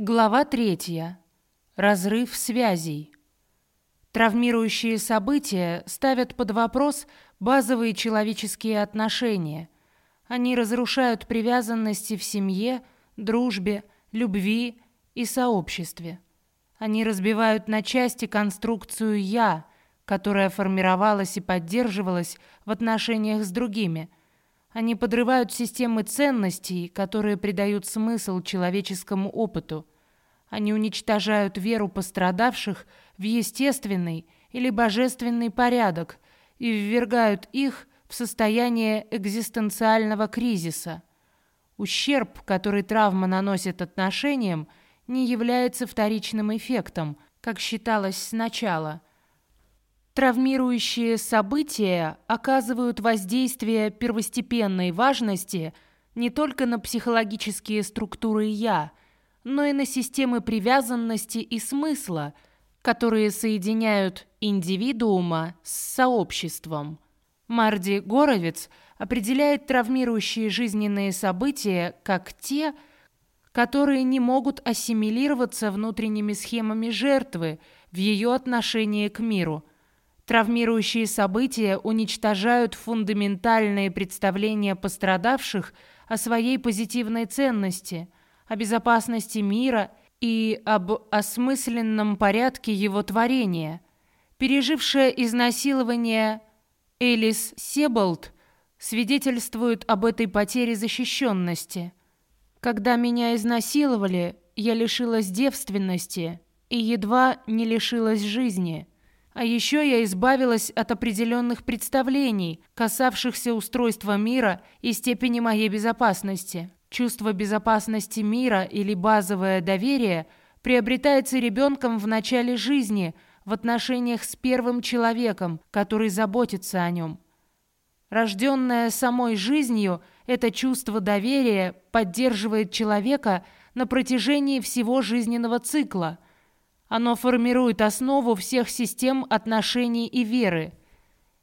Глава третья. Разрыв связей. Травмирующие события ставят под вопрос базовые человеческие отношения. Они разрушают привязанности в семье, дружбе, любви и сообществе. Они разбивают на части конструкцию «я», которая формировалась и поддерживалась в отношениях с другими – они подрывают системы ценностей, которые придают смысл человеческому опыту. Они уничтожают веру пострадавших в естественный или божественный порядок и ввергают их в состояние экзистенциального кризиса. Ущерб, который травма наносит отношениям, не является вторичным эффектом, как считалось сначала – Травмирующие события оказывают воздействие первостепенной важности не только на психологические структуры «я», но и на системы привязанности и смысла, которые соединяют индивидуума с сообществом. Марди Горовец определяет травмирующие жизненные события как те, которые не могут ассимилироваться внутренними схемами жертвы в ее отношении к миру – Травмирующие события уничтожают фундаментальные представления пострадавших о своей позитивной ценности, о безопасности мира и об осмысленном порядке его творения. Пережившая изнасилование Элис Себолт свидетельствует об этой потере защищенности. «Когда меня изнасиловали, я лишилась девственности и едва не лишилась жизни». А еще я избавилась от определенных представлений, касавшихся устройства мира и степени моей безопасности. Чувство безопасности мира или базовое доверие приобретается ребенком в начале жизни в отношениях с первым человеком, который заботится о нем. Рожденное самой жизнью, это чувство доверия поддерживает человека на протяжении всего жизненного цикла – оно формирует основу всех систем отношений и веры.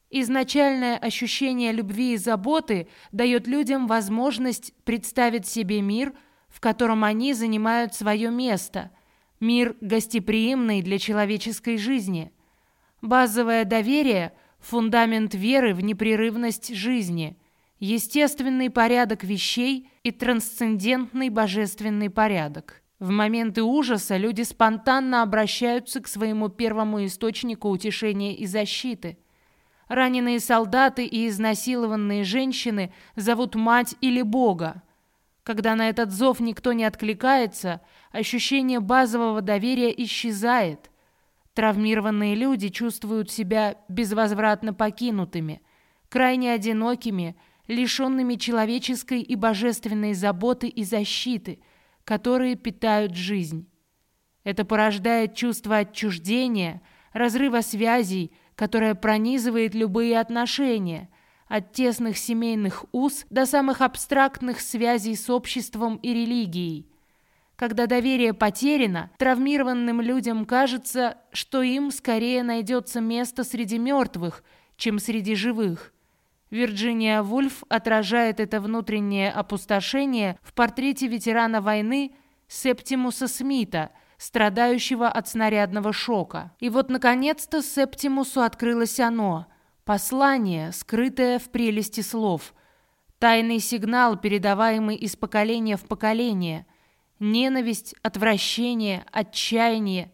Изначальное ощущение любви и заботы дает людям возможность представить себе мир, в котором они занимают свое место, мир гостеприимный для человеческой жизни. Базовое доверие – фундамент веры в непрерывность жизни, естественный порядок вещей и трансцендентный божественный порядок. В моменты ужаса люди спонтанно обращаются к своему первому источнику утешения и защиты. Раненые солдаты и изнасилованные женщины зовут мать или Бога. Когда на этот зов никто не откликается, ощущение базового доверия исчезает. Травмированные люди чувствуют себя безвозвратно покинутыми, крайне одинокими, лишенными человеческой и божественной заботы и защиты – которые питают жизнь. Это порождает чувство отчуждения, разрыва связей, которое пронизывает любые отношения, от тесных семейных уз до самых абстрактных связей с обществом и религией. Когда доверие потеряно, травмированным людям кажется, что им скорее найдется место среди мертвых, чем среди живых. Вирджиния Вульф отражает это внутреннее опустошение в портрете ветерана войны Септимуса Смита, страдающего от снарядного шока. И вот, наконец-то, Септимусу открылось оно – послание, скрытое в прелести слов, тайный сигнал, передаваемый из поколения в поколение, ненависть, отвращение, отчаяние.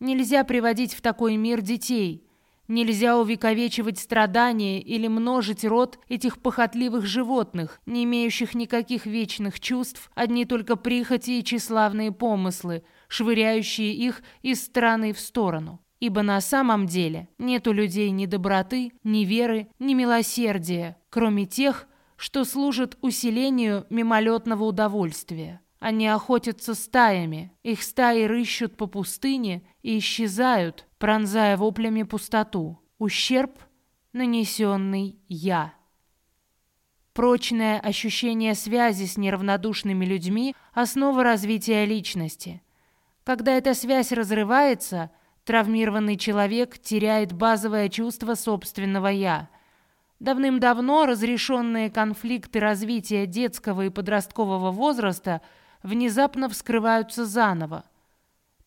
Нельзя приводить в такой мир детей – Нельзя увековечивать страдания или множить род этих похотливых животных, не имеющих никаких вечных чувств, одни только прихоти и тщеславные помыслы, швыряющие их из стороны в сторону. Ибо на самом деле нет у людей ни доброты, ни веры, ни милосердия, кроме тех, что служат усилению мимолетного удовольствия. Они охотятся стаями, их стаи рыщут по пустыне и исчезают, пронзая воплями пустоту. Ущерб, нанесенный «я». Прочное ощущение связи с неравнодушными людьми – основа развития личности. Когда эта связь разрывается, травмированный человек теряет базовое чувство собственного «я». Давным-давно разрешенные конфликты развития детского и подросткового возраста – внезапно вскрываются заново.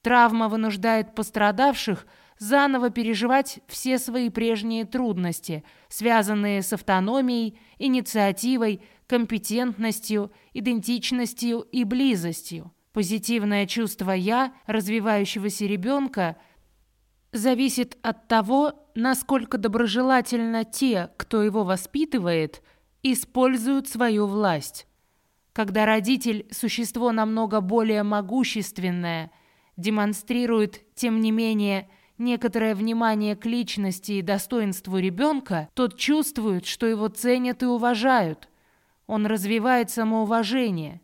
Травма вынуждает пострадавших заново переживать все свои прежние трудности, связанные с автономией, инициативой, компетентностью, идентичностью и близостью. Позитивное чувство «я» развивающегося ребенка зависит от того, насколько доброжелательно те, кто его воспитывает, используют свою власть. Когда родитель – существо намного более могущественное, демонстрирует, тем не менее, некоторое внимание к личности и достоинству ребенка, тот чувствует, что его ценят и уважают. Он развивает самоуважение.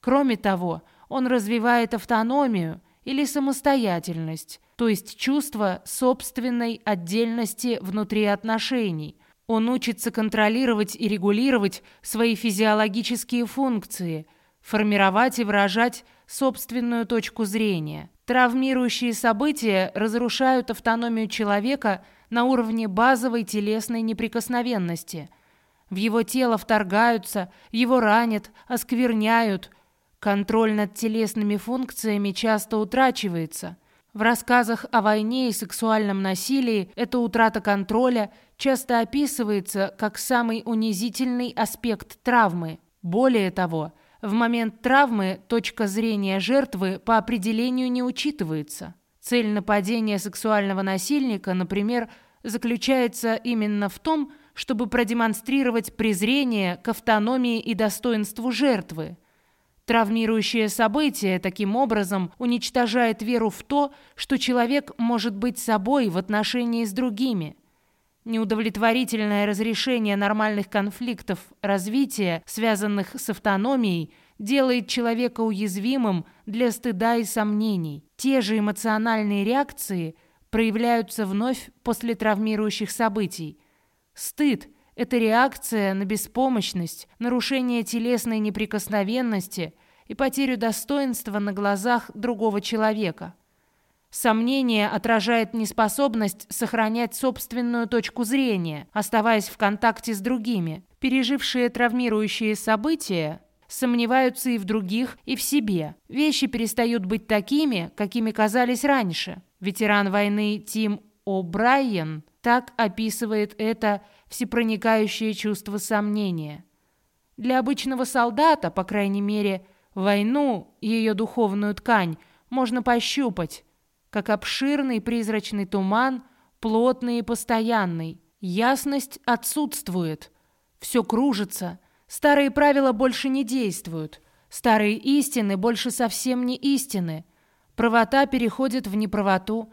Кроме того, он развивает автономию или самостоятельность, то есть чувство собственной отдельности внутри отношений. Он учится контролировать и регулировать свои физиологические функции, формировать и выражать собственную точку зрения. Травмирующие события разрушают автономию человека на уровне базовой телесной неприкосновенности. В его тело вторгаются, его ранят, оскверняют. Контроль над телесными функциями часто утрачивается. В рассказах о войне и сексуальном насилии эта утрата контроля часто описывается как самый унизительный аспект травмы. Более того, в момент травмы точка зрения жертвы по определению не учитывается. Цель нападения сексуального насильника, например, заключается именно в том, чтобы продемонстрировать презрение к автономии и достоинству жертвы. Травмирующее событие таким образом уничтожает веру в то, что человек может быть собой в отношении с другими – Неудовлетворительное разрешение нормальных конфликтов развития, связанных с автономией, делает человека уязвимым для стыда и сомнений. Те же эмоциональные реакции проявляются вновь после травмирующих событий. Стыд – это реакция на беспомощность, нарушение телесной неприкосновенности и потерю достоинства на глазах другого человека – Сомнение отражает неспособность сохранять собственную точку зрения, оставаясь в контакте с другими. Пережившие травмирующие события сомневаются и в других, и в себе. Вещи перестают быть такими, какими казались раньше. Ветеран войны Тим О'Брайен так описывает это всепроникающее чувство сомнения. Для обычного солдата, по крайней мере, войну ее духовную ткань можно пощупать, как обширный призрачный туман, плотный и постоянный. Ясность отсутствует. Все кружится. Старые правила больше не действуют. Старые истины больше совсем не истины. Правота переходит в неправоту.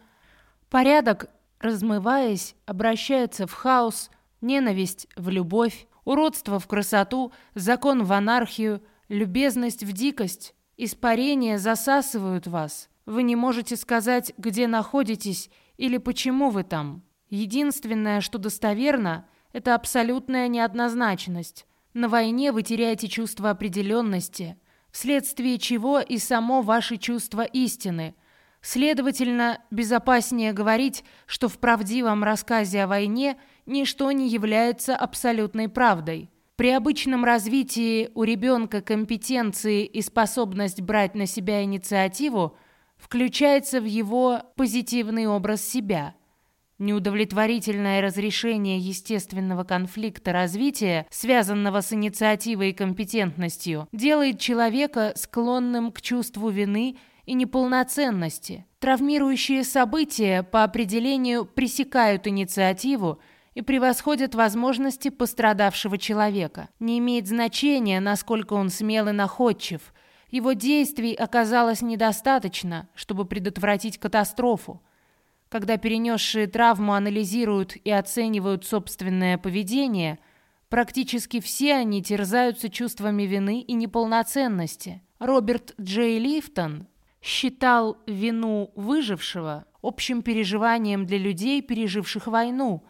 Порядок, размываясь, обращается в хаос, ненависть в любовь, уродство в красоту, закон в анархию, любезность в дикость. Испарения засасывают вас. Вы не можете сказать, где находитесь или почему вы там. Единственное, что достоверно, это абсолютная неоднозначность. На войне вы теряете чувство определенности, вследствие чего и само ваше чувство истины. Следовательно, безопаснее говорить, что в правдивом рассказе о войне ничто не является абсолютной правдой. При обычном развитии у ребенка компетенции и способность брать на себя инициативу – включается в его позитивный образ себя. Неудовлетворительное разрешение естественного конфликта развития, связанного с инициативой и компетентностью, делает человека склонным к чувству вины и неполноценности. Травмирующие события по определению пресекают инициативу и превосходят возможности пострадавшего человека. Не имеет значения, насколько он смел и находчив – его действий оказалось недостаточно, чтобы предотвратить катастрофу. Когда перенесшие травму анализируют и оценивают собственное поведение, практически все они терзаются чувствами вины и неполноценности. Роберт Джей Лифтон считал вину выжившего общим переживанием для людей, переживших войну,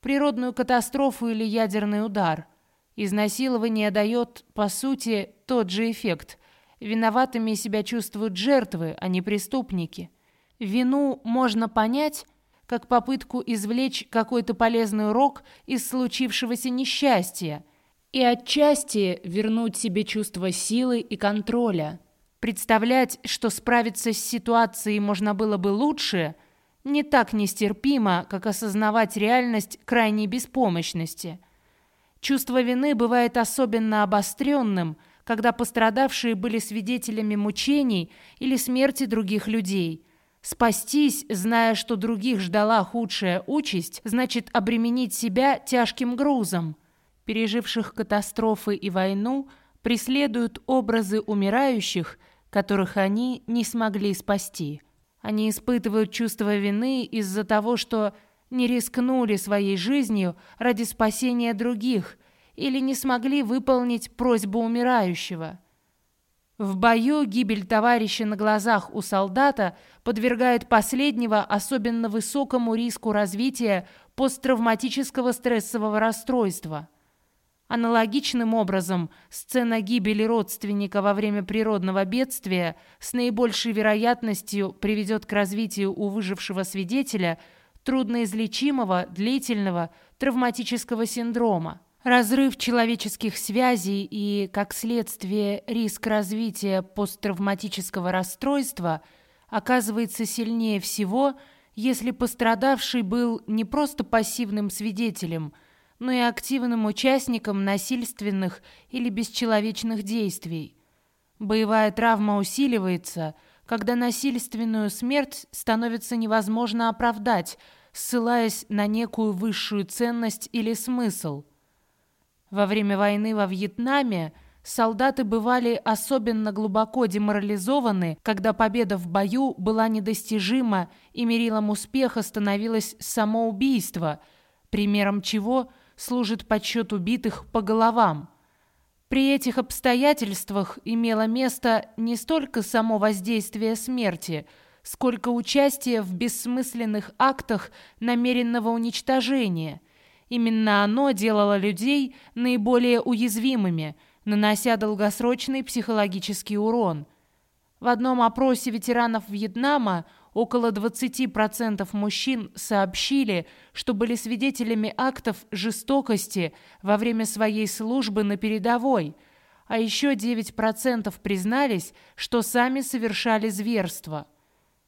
природную катастрофу или ядерный удар. Изнасилование дает, по сути, тот же эффект – Виноватыми себя чувствуют жертвы, а не преступники. Вину можно понять как попытку извлечь какой-то полезный урок из случившегося несчастья и отчасти вернуть себе чувство силы и контроля. Представлять, что справиться с ситуацией можно было бы лучше, не так нестерпимо, как осознавать реальность крайней беспомощности. Чувство вины бывает особенно обостренным, когда пострадавшие были свидетелями мучений или смерти других людей. Спастись, зная, что других ждала худшая участь, значит обременить себя тяжким грузом. Переживших катастрофы и войну преследуют образы умирающих, которых они не смогли спасти. Они испытывают чувство вины из-за того, что не рискнули своей жизнью ради спасения других или не смогли выполнить просьбу умирающего. В бою гибель товарища на глазах у солдата подвергает последнего особенно высокому риску развития посттравматического стрессового расстройства. Аналогичным образом, сцена гибели родственника во время природного бедствия с наибольшей вероятностью приведет к развитию у выжившего свидетеля трудноизлечимого длительного травматического синдрома. Разрыв человеческих связей и, как следствие, риск развития посттравматического расстройства оказывается сильнее всего, если пострадавший был не просто пассивным свидетелем, но и активным участником насильственных или бесчеловечных действий. Боевая травма усиливается, когда насильственную смерть становится невозможно оправдать, ссылаясь на некую высшую ценность или смысл – во время войны во Вьетнаме солдаты бывали особенно глубоко деморализованы, когда победа в бою была недостижима и мерилом успеха становилось самоубийство, примером чего служит подсчет убитых по головам. При этих обстоятельствах имело место не столько само воздействие смерти, сколько участие в бессмысленных актах намеренного уничтожения – Именно оно делало людей наиболее уязвимыми, нанося долгосрочный психологический урон. В одном опросе ветеранов Вьетнама около 20% мужчин сообщили, что были свидетелями актов жестокости во время своей службы на передовой, а еще 9% признались, что сами совершали зверство.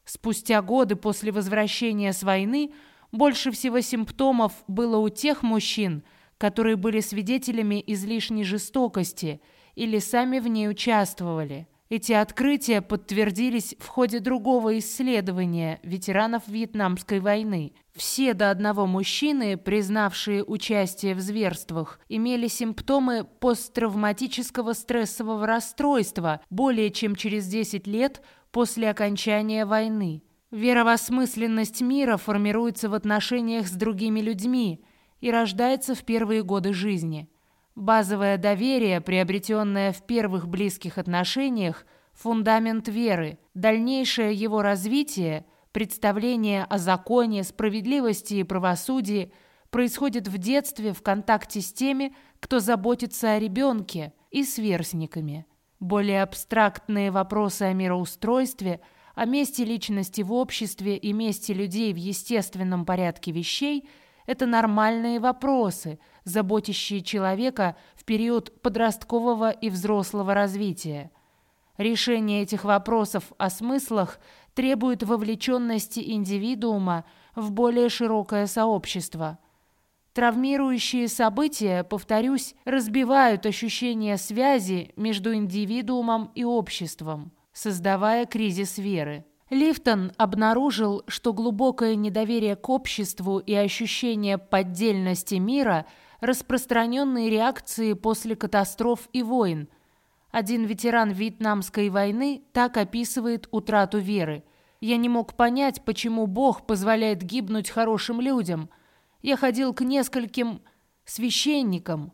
Спустя годы после возвращения с войны – больше всего симптомов было у тех мужчин, которые были свидетелями излишней жестокости или сами в ней участвовали. Эти открытия подтвердились в ходе другого исследования ветеранов Вьетнамской войны. Все до одного мужчины, признавшие участие в зверствах, имели симптомы посттравматического стрессового расстройства более чем через 10 лет после окончания войны. Вера в осмысленность мира формируется в отношениях с другими людьми и рождается в первые годы жизни. Базовое доверие, приобретенное в первых близких отношениях, фундамент веры. Дальнейшее его развитие, представление о законе, справедливости и правосудии происходит в детстве в контакте с теми, кто заботится о ребенке, и сверстниками. Более абстрактные вопросы о мироустройстве – о месте личности в обществе и месте людей в естественном порядке вещей – это нормальные вопросы, заботящие человека в период подросткового и взрослого развития. Решение этих вопросов о смыслах требует вовлеченности индивидуума в более широкое сообщество. Травмирующие события, повторюсь, разбивают ощущение связи между индивидуумом и обществом создавая кризис веры. Лифтон обнаружил, что глубокое недоверие к обществу и ощущение поддельности мира – распространенные реакции после катастроф и войн. Один ветеран Вьетнамской войны так описывает утрату веры. «Я не мог понять, почему Бог позволяет гибнуть хорошим людям. Я ходил к нескольким священникам.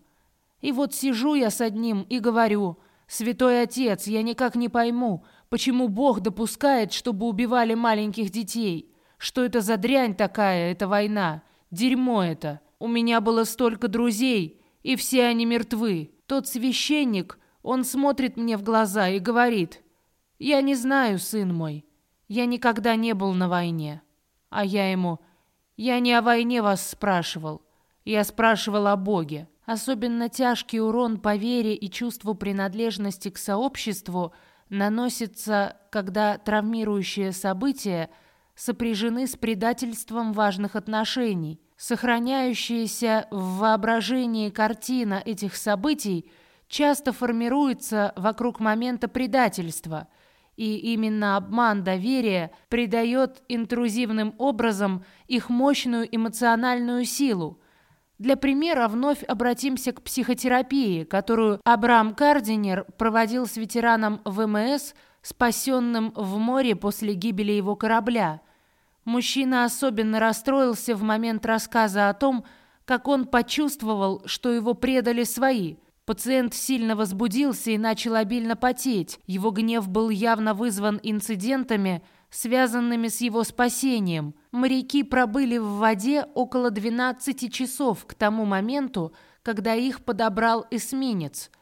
И вот сижу я с одним и говорю – «Святой Отец, я никак не пойму, почему Бог допускает, чтобы убивали маленьких детей? Что это за дрянь такая, эта война? Дерьмо это! У меня было столько друзей, и все они мертвы. Тот священник, он смотрит мне в глаза и говорит, «Я не знаю, сын мой, я никогда не был на войне». А я ему, «Я не о войне вас спрашивал, я спрашивал о Боге». Особенно тяжкий урон по вере и чувству принадлежности к сообществу наносится, когда травмирующие события сопряжены с предательством важных отношений. Сохраняющаяся в воображении картина этих событий часто формируется вокруг момента предательства, и именно обман доверия придает интрузивным образом их мощную эмоциональную силу. Для примера вновь обратимся к психотерапии, которую Абрам Кардинер проводил с ветераном ВМС, спасенным в море после гибели его корабля – Мужчина особенно расстроился в момент рассказа о том, как он почувствовал, что его предали свои. Пациент сильно возбудился и начал обильно потеть. Его гнев был явно вызван инцидентами, связанными с его спасением. Моряки пробыли в воде около 12 часов к тому моменту, когда их подобрал эсминец.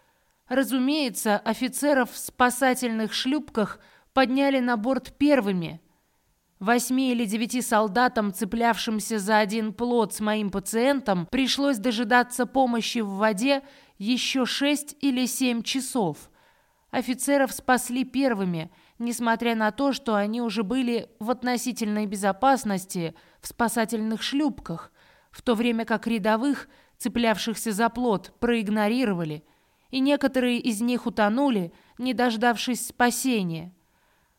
Разумеется, офицеров в спасательных шлюпках подняли на борт первыми – Восьми или девяти солдатам, цеплявшимся за один плод с моим пациентом, пришлось дожидаться помощи в воде еще шесть или семь часов. Офицеров спасли первыми, несмотря на то, что они уже были в относительной безопасности в спасательных шлюпках, в то время как рядовых, цеплявшихся за плод, проигнорировали, и некоторые из них утонули, не дождавшись спасения.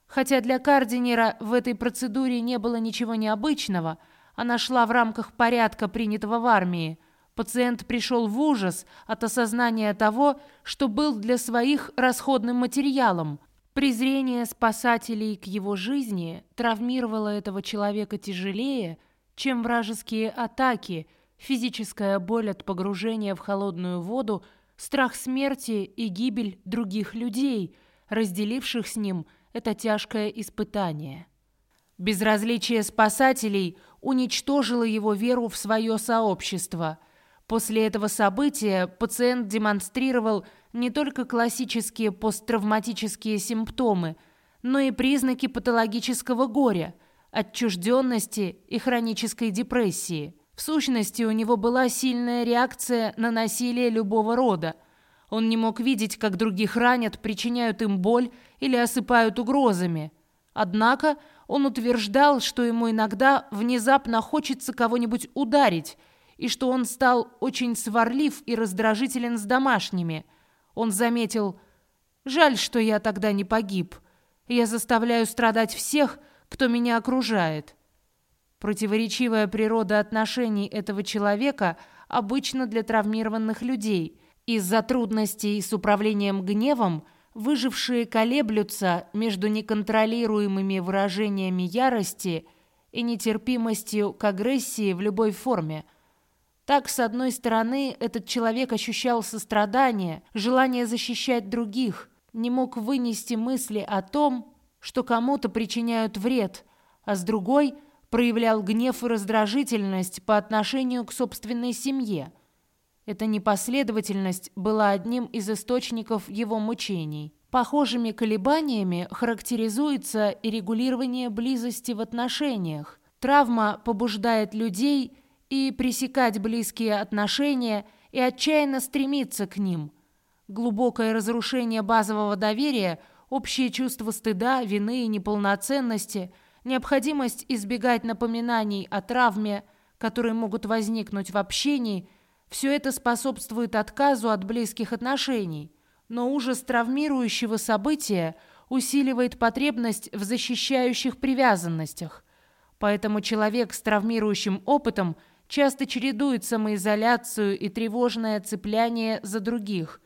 Хотя для Кардинера в этой процедуре не было ничего необычного, она шла в рамках порядка, принятого в армии. Пациент пришел в ужас от осознания того, что был для своих расходным материалом. Презрение спасателей к его жизни травмировало этого человека тяжелее, чем вражеские атаки, физическая боль от погружения в холодную воду, страх смерти и гибель других людей, разделивших с ним – это тяжкое испытание. Безразличие спасателей уничтожило его веру в свое сообщество. После этого события пациент демонстрировал не только классические посттравматические симптомы, но и признаки патологического горя, отчужденности и хронической депрессии. В сущности, у него была сильная реакция на насилие любого рода – он не мог видеть, как других ранят, причиняют им боль или осыпают угрозами. Однако он утверждал, что ему иногда внезапно хочется кого-нибудь ударить, и что он стал очень сварлив и раздражителен с домашними. Он заметил, «Жаль, что я тогда не погиб. Я заставляю страдать всех, кто меня окружает». Противоречивая природа отношений этого человека обычно для травмированных людей – из-за трудностей с управлением гневом выжившие колеблются между неконтролируемыми выражениями ярости и нетерпимостью к агрессии в любой форме. Так, с одной стороны, этот человек ощущал сострадание, желание защищать других, не мог вынести мысли о том, что кому-то причиняют вред, а с другой проявлял гнев и раздражительность по отношению к собственной семье – эта непоследовательность была одним из источников его мучений. Похожими колебаниями характеризуется и регулирование близости в отношениях. Травма побуждает людей и пресекать близкие отношения и отчаянно стремиться к ним. Глубокое разрушение базового доверия, общее чувство стыда, вины и неполноценности, необходимость избегать напоминаний о травме, которые могут возникнуть в общении – все это способствует отказу от близких отношений, но ужас травмирующего события усиливает потребность в защищающих привязанностях. Поэтому человек с травмирующим опытом часто чередует самоизоляцию и тревожное цепляние за других.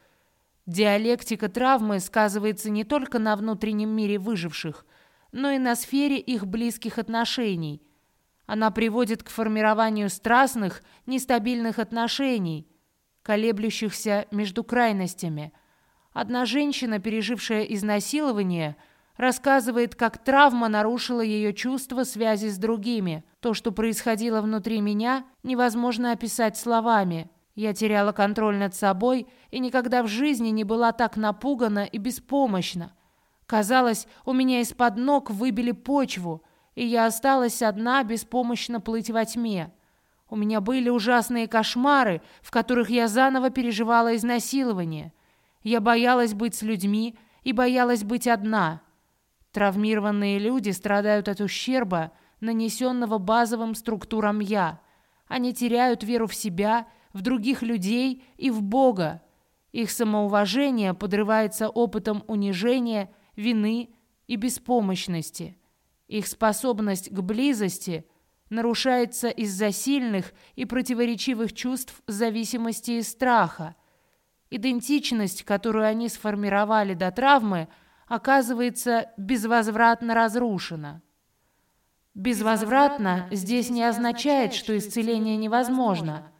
Диалектика травмы сказывается не только на внутреннем мире выживших, но и на сфере их близких отношений – она приводит к формированию страстных, нестабильных отношений, колеблющихся между крайностями. Одна женщина, пережившая изнасилование, рассказывает, как травма нарушила ее чувство связи с другими. То, что происходило внутри меня, невозможно описать словами. Я теряла контроль над собой и никогда в жизни не была так напугана и беспомощна. Казалось, у меня из-под ног выбили почву – и я осталась одна беспомощно плыть во тьме. У меня были ужасные кошмары, в которых я заново переживала изнасилование. Я боялась быть с людьми, и боялась быть одна. Травмированные люди страдают от ущерба, нанесенного базовым структурам «я». Они теряют веру в себя, в других людей и в Бога. Их самоуважение подрывается опытом унижения, вины и беспомощности. Их способность к близости нарушается из-за сильных и противоречивых чувств зависимости и страха. Идентичность, которую они сформировали до травмы, оказывается безвозвратно разрушена. Безвозвратно здесь не означает, что исцеление невозможно.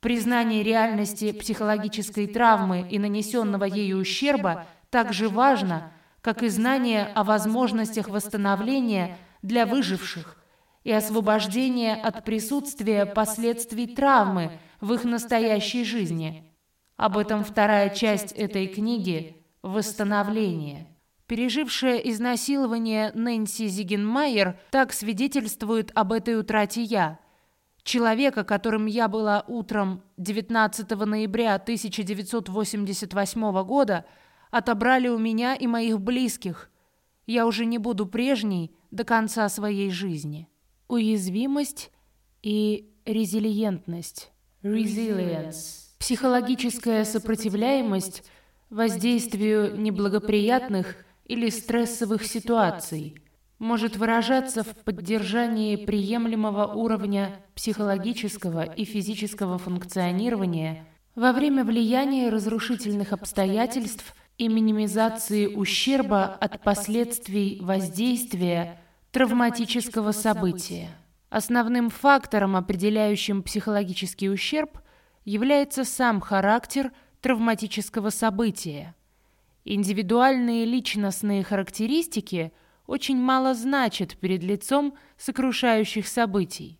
Признание реальности психологической травмы и нанесенного ею ущерба также важно, как и знание о возможностях восстановления для выживших и освобождения от присутствия последствий травмы в их настоящей жизни. Об этом вторая часть этой книги «Восстановление». Пережившая изнасилование Нэнси Зигенмайер так свидетельствует об этой утрате «я». Человека, которым я была утром 19 ноября 1988 года, отобрали у меня и моих близких. Я уже не буду прежней до конца своей жизни. Уязвимость и резилиентность. Resilience. Психологическая сопротивляемость воздействию неблагоприятных или стрессовых ситуаций может выражаться в поддержании приемлемого уровня психологического и физического функционирования во время влияния разрушительных обстоятельств и минимизации ущерба от последствий воздействия травматического события. Основным фактором, определяющим психологический ущерб, является сам характер травматического события. Индивидуальные личностные характеристики очень мало значат перед лицом сокрушающих событий.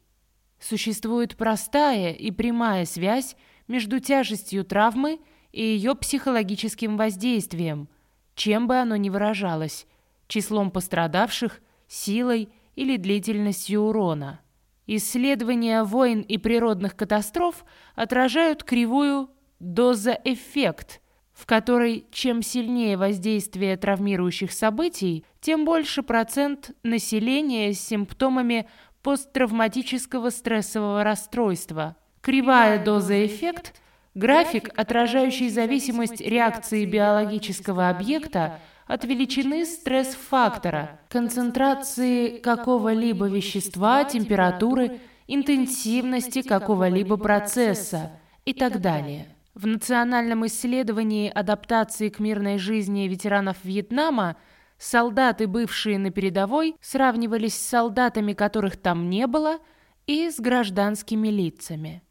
Существует простая и прямая связь между тяжестью травмы и ее психологическим воздействием, чем бы оно ни выражалось, числом пострадавших, силой или длительностью урона. Исследования войн и природных катастроф отражают кривую доза-эффект – в которой чем сильнее воздействие травмирующих событий, тем больше процент населения с симптомами посттравматического стрессового расстройства. Кривая доза-эффект – график, отражающий зависимость реакции биологического объекта от величины стресс-фактора, концентрации какого-либо вещества, температуры, интенсивности какого-либо процесса и так далее. В национальном исследовании адаптации к мирной жизни ветеранов Вьетнама солдаты, бывшие на передовой, сравнивались с солдатами, которых там не было, и с гражданскими лицами.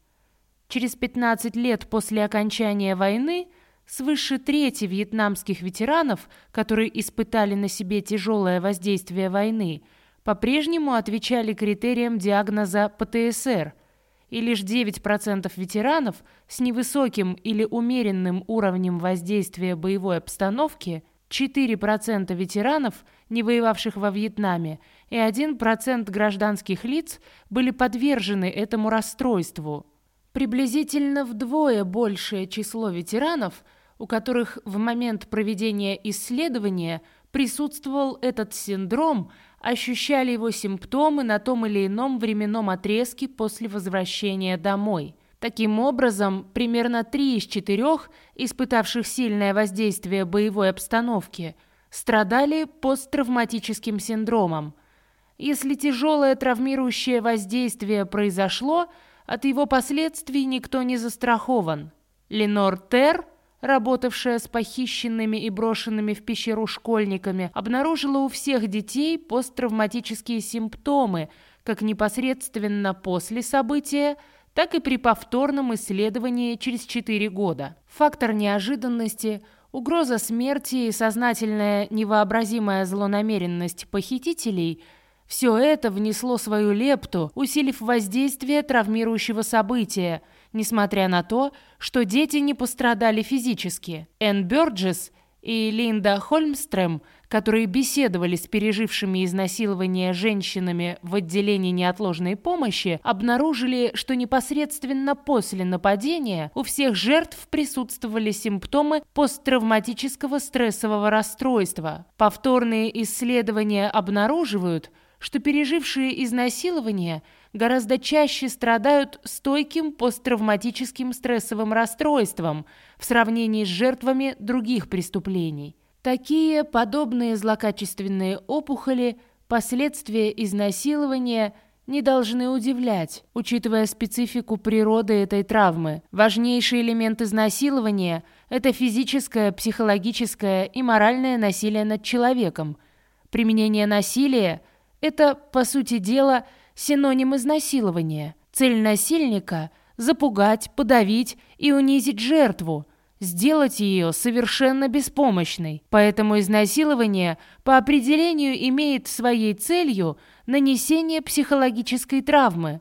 Через 15 лет после окончания войны свыше трети вьетнамских ветеранов, которые испытали на себе тяжелое воздействие войны, по-прежнему отвечали критериям диагноза ПТСР – и лишь 9% ветеранов с невысоким или умеренным уровнем воздействия боевой обстановки, 4% ветеранов, не воевавших во Вьетнаме, и 1% гражданских лиц были подвержены этому расстройству. Приблизительно вдвое большее число ветеранов, у которых в момент проведения исследования присутствовал этот синдром – ощущали его симптомы на том или ином временном отрезке после возвращения домой. Таким образом, примерно три из четырех, испытавших сильное воздействие боевой обстановки, страдали посттравматическим синдромом. Если тяжелое травмирующее воздействие произошло, от его последствий никто не застрахован. Ленор Терр работавшая с похищенными и брошенными в пещеру школьниками, обнаружила у всех детей посттравматические симптомы, как непосредственно после события, так и при повторном исследовании через 4 года. Фактор неожиданности, угроза смерти и сознательная невообразимая злонамеренность похитителей – все это внесло свою лепту, усилив воздействие травмирующего события – несмотря на то, что дети не пострадали физически. Энн Бёрджес и Линда Хольмстрем которые беседовали с пережившими изнасилование женщинами в отделении неотложной помощи, обнаружили, что непосредственно после нападения у всех жертв присутствовали симптомы посттравматического стрессового расстройства. Повторные исследования обнаруживают, что пережившие изнасилование гораздо чаще страдают стойким посттравматическим стрессовым расстройством в сравнении с жертвами других преступлений. Такие подобные злокачественные опухоли, последствия изнасилования не должны удивлять, учитывая специфику природы этой травмы. Важнейший элемент изнасилования – это физическое, психологическое и моральное насилие над человеком. Применение насилия – это, по сути дела, синоним изнасилования. Цель насильника – запугать, подавить и унизить жертву – сделать ее совершенно беспомощной. Поэтому изнасилование по определению имеет своей целью нанесение психологической травмы.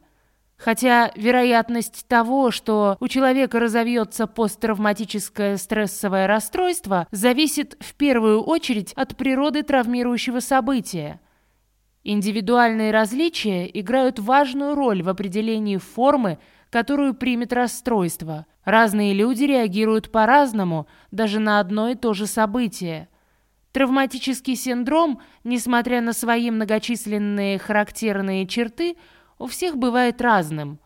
Хотя вероятность того, что у человека разовьется посттравматическое стрессовое расстройство, зависит в первую очередь от природы травмирующего события. Индивидуальные различия играют важную роль в определении формы которую примет расстройство. Разные люди реагируют по-разному, даже на одно и то же событие. Травматический синдром, несмотря на свои многочисленные характерные черты, у всех бывает разным.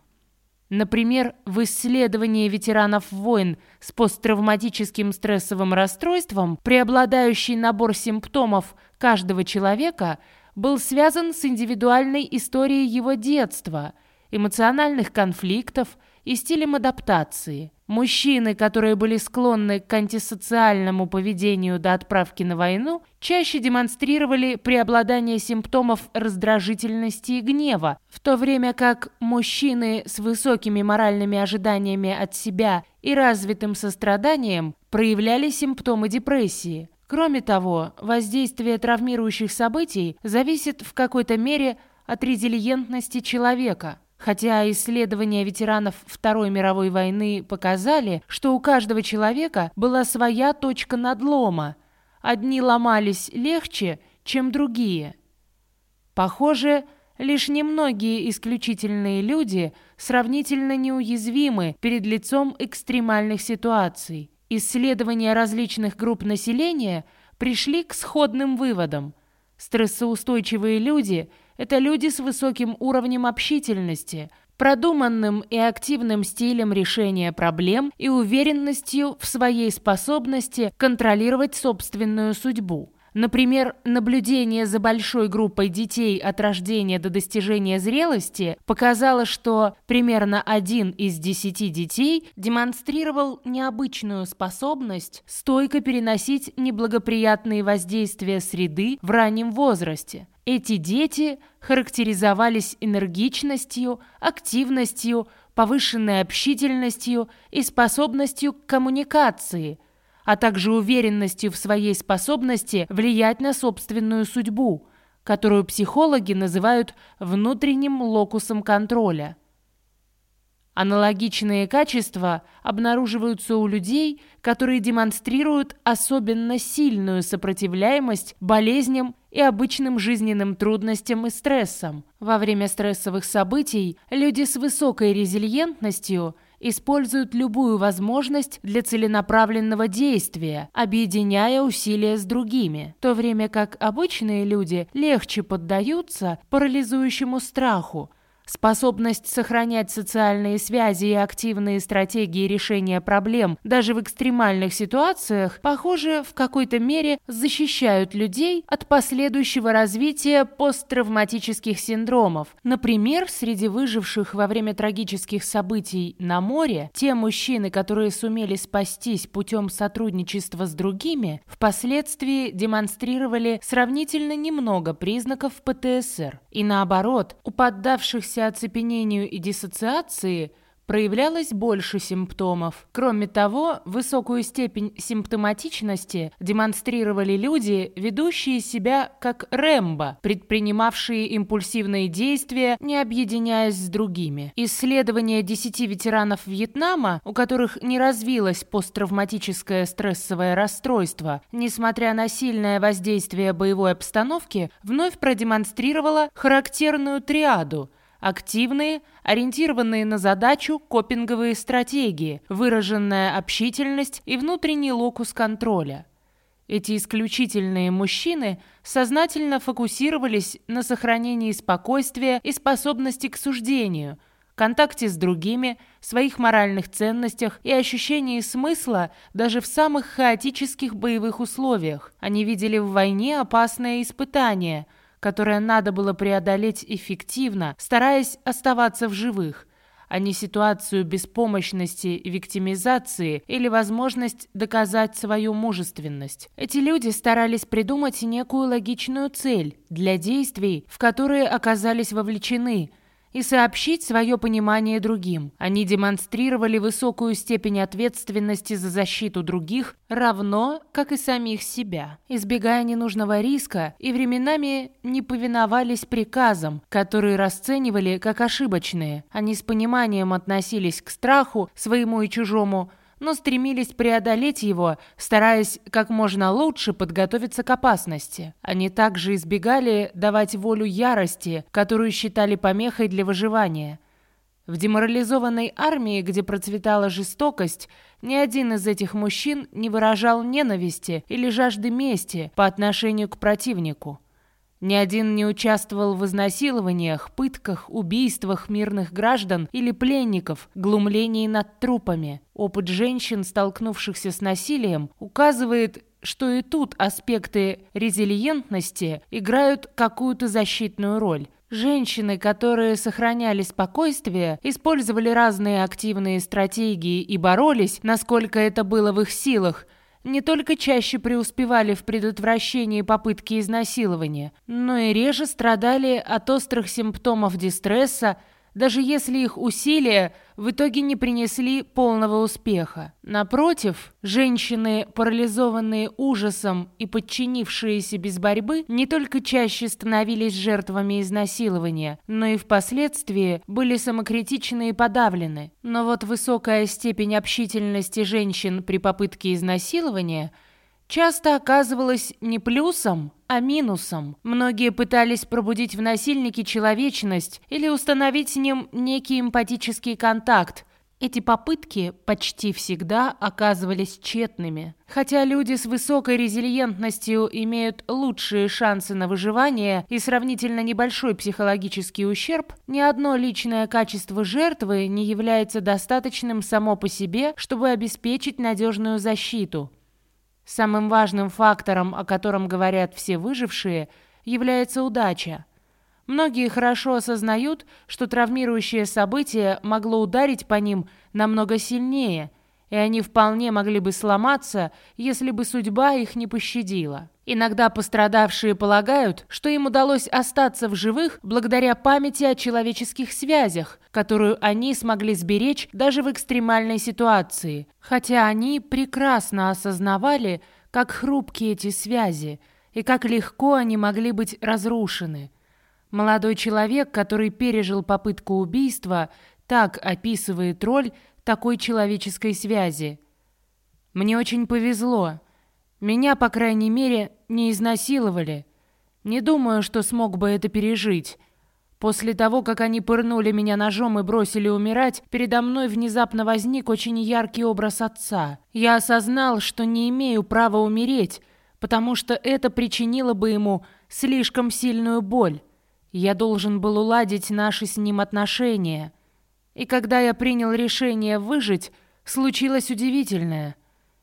Например, в исследовании ветеранов войн с посттравматическим стрессовым расстройством преобладающий набор симптомов каждого человека был связан с индивидуальной историей его детства – эмоциональных конфликтов и стилем адаптации. Мужчины, которые были склонны к антисоциальному поведению до отправки на войну, чаще демонстрировали преобладание симптомов раздражительности и гнева, в то время как мужчины с высокими моральными ожиданиями от себя и развитым состраданием проявляли симптомы депрессии. Кроме того, воздействие травмирующих событий зависит в какой-то мере от резилиентности человека – Хотя исследования ветеранов Второй мировой войны показали, что у каждого человека была своя точка надлома. Одни ломались легче, чем другие. Похоже, лишь немногие исключительные люди сравнительно неуязвимы перед лицом экстремальных ситуаций. Исследования различных групп населения пришли к сходным выводам. Стрессоустойчивые люди – это люди с высоким уровнем общительности, продуманным и активным стилем решения проблем и уверенностью в своей способности контролировать собственную судьбу. Например, наблюдение за большой группой детей от рождения до достижения зрелости показало, что примерно один из десяти детей демонстрировал необычную способность стойко переносить неблагоприятные воздействия среды в раннем возрасте. Эти дети характеризовались энергичностью, активностью, повышенной общительностью и способностью к коммуникации, а также уверенностью в своей способности влиять на собственную судьбу, которую психологи называют внутренним локусом контроля. Аналогичные качества обнаруживаются у людей, которые демонстрируют особенно сильную сопротивляемость болезням и обычным жизненным трудностям и стрессам. Во время стрессовых событий люди с высокой резилиентностью используют любую возможность для целенаправленного действия, объединяя усилия с другими, в то время как обычные люди легче поддаются парализующему страху, Способность сохранять социальные связи и активные стратегии решения проблем даже в экстремальных ситуациях, похоже, в какой-то мере защищают людей от последующего развития посттравматических синдромов. Например, среди выживших во время трагических событий на море, те мужчины, которые сумели спастись путем сотрудничества с другими, впоследствии демонстрировали сравнительно немного признаков ПТСР. И наоборот, у поддавшихся оцепенению и диссоциации проявлялось больше симптомов. Кроме того, высокую степень симптоматичности демонстрировали люди, ведущие себя как Рэмбо, предпринимавшие импульсивные действия, не объединяясь с другими. Исследования 10 ветеранов Вьетнама, у которых не развилось посттравматическое стрессовое расстройство, несмотря на сильное воздействие боевой обстановки, вновь продемонстрировало характерную триаду – Активные, ориентированные на задачу копинговые стратегии, выраженная общительность и внутренний локус контроля. Эти исключительные мужчины сознательно фокусировались на сохранении спокойствия и способности к суждению, контакте с другими, своих моральных ценностях и ощущении смысла даже в самых хаотических боевых условиях. Они видели в войне опасное испытание – которое надо было преодолеть эффективно, стараясь оставаться в живых, а не ситуацию беспомощности виктимизации или возможность доказать свою мужественность. Эти люди старались придумать некую логичную цель для действий, в которые оказались вовлечены, и сообщить свое понимание другим. Они демонстрировали высокую степень ответственности за защиту других, равно как и самих себя, избегая ненужного риска и временами не повиновались приказам, которые расценивали как ошибочные. Они с пониманием относились к страху, своему и чужому, но стремились преодолеть его, стараясь как можно лучше подготовиться к опасности. Они также избегали давать волю ярости, которую считали помехой для выживания. В деморализованной армии, где процветала жестокость, ни один из этих мужчин не выражал ненависти или жажды мести по отношению к противнику. Ни один не участвовал в изнасилованиях, пытках, убийствах мирных граждан или пленников, глумлении над трупами. Опыт женщин, столкнувшихся с насилием, указывает, что и тут аспекты резилиентности играют какую-то защитную роль. Женщины, которые сохраняли спокойствие, использовали разные активные стратегии и боролись, насколько это было в их силах – не только чаще преуспевали в предотвращении попытки изнасилования, но и реже страдали от острых симптомов дистресса, даже если их усилия в итоге не принесли полного успеха. Напротив, женщины, парализованные ужасом и подчинившиеся без борьбы, не только чаще становились жертвами изнасилования, но и впоследствии были самокритичны и подавлены. Но вот высокая степень общительности женщин при попытке изнасилования – часто оказывалось не плюсом, а минусом. Многие пытались пробудить в насильнике человечность или установить с ним некий эмпатический контакт. Эти попытки почти всегда оказывались тщетными. Хотя люди с высокой резилиентностью имеют лучшие шансы на выживание и сравнительно небольшой психологический ущерб, ни одно личное качество жертвы не является достаточным само по себе, чтобы обеспечить надежную защиту. Самым важным фактором, о котором говорят все выжившие, является удача. Многие хорошо осознают, что травмирующее событие могло ударить по ним намного сильнее, и они вполне могли бы сломаться, если бы судьба их не пощадила. Иногда пострадавшие полагают, что им удалось остаться в живых благодаря памяти о человеческих связях, которую они смогли сберечь даже в экстремальной ситуации, хотя они прекрасно осознавали, как хрупкие эти связи и как легко они могли быть разрушены. Молодой человек, который пережил попытку убийства, так описывает роль такой человеческой связи. «Мне очень повезло. Меня, по крайней мере, не изнасиловали. Не думаю, что смог бы это пережить. После того, как они пырнули меня ножом и бросили умирать, передо мной внезапно возник очень яркий образ отца. Я осознал, что не имею права умереть, потому что это причинило бы ему слишком сильную боль. Я должен был уладить наши с ним отношения. И когда я принял решение выжить, случилось удивительное.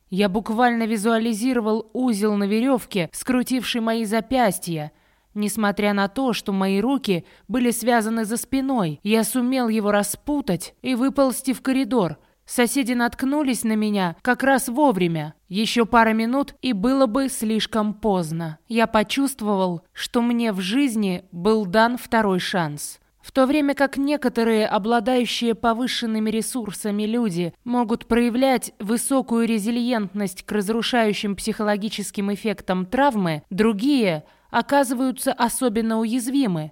Я буквально визуализировал узел на веревке, скрутивший мои запястья. Несмотря на то, что мои руки были связаны за спиной, я сумел его распутать и выползти в коридор. Соседи наткнулись на меня как раз вовремя. Еще пара минут, и было бы слишком поздно. Я почувствовал, что мне в жизни был дан второй шанс. В то время как некоторые, обладающие повышенными ресурсами люди, могут проявлять высокую резилиентность к разрушающим психологическим эффектам травмы, другие оказываются особенно уязвимы.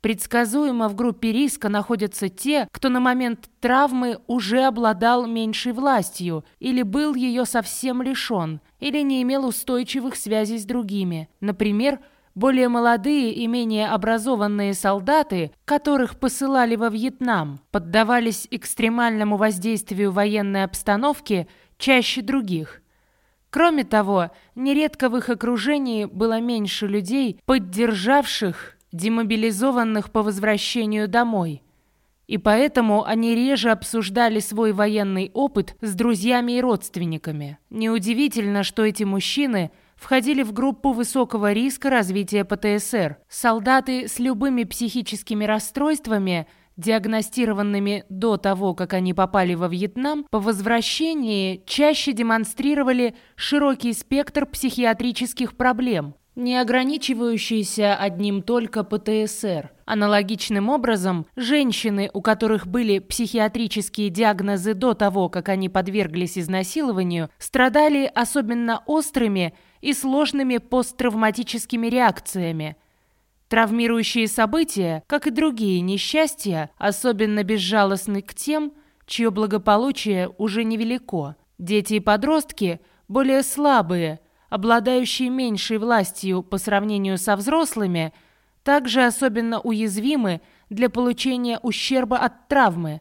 Предсказуемо в группе риска находятся те, кто на момент травмы уже обладал меньшей властью или был ее совсем лишен, или не имел устойчивых связей с другими. Например, более молодые и менее образованные солдаты, которых посылали во Вьетнам, поддавались экстремальному воздействию военной обстановки чаще других. Кроме того, нередко в их окружении было меньше людей, поддержавших демобилизованных по возвращению домой. И поэтому они реже обсуждали свой военный опыт с друзьями и родственниками. Неудивительно, что эти мужчины – входили в группу высокого риска развития ПТСР. Солдаты с любыми психическими расстройствами, диагностированными до того, как они попали во Вьетнам, по возвращении чаще демонстрировали широкий спектр психиатрических проблем, не ограничивающийся одним только ПТСР. Аналогичным образом, женщины, у которых были психиатрические диагнозы до того, как они подверглись изнасилованию, страдали особенно острыми и сложными посттравматическими реакциями. Травмирующие события, как и другие несчастья, особенно безжалостны к тем, чье благополучие уже невелико. Дети и подростки, более слабые, обладающие меньшей властью по сравнению со взрослыми, также особенно уязвимы для получения ущерба от травмы.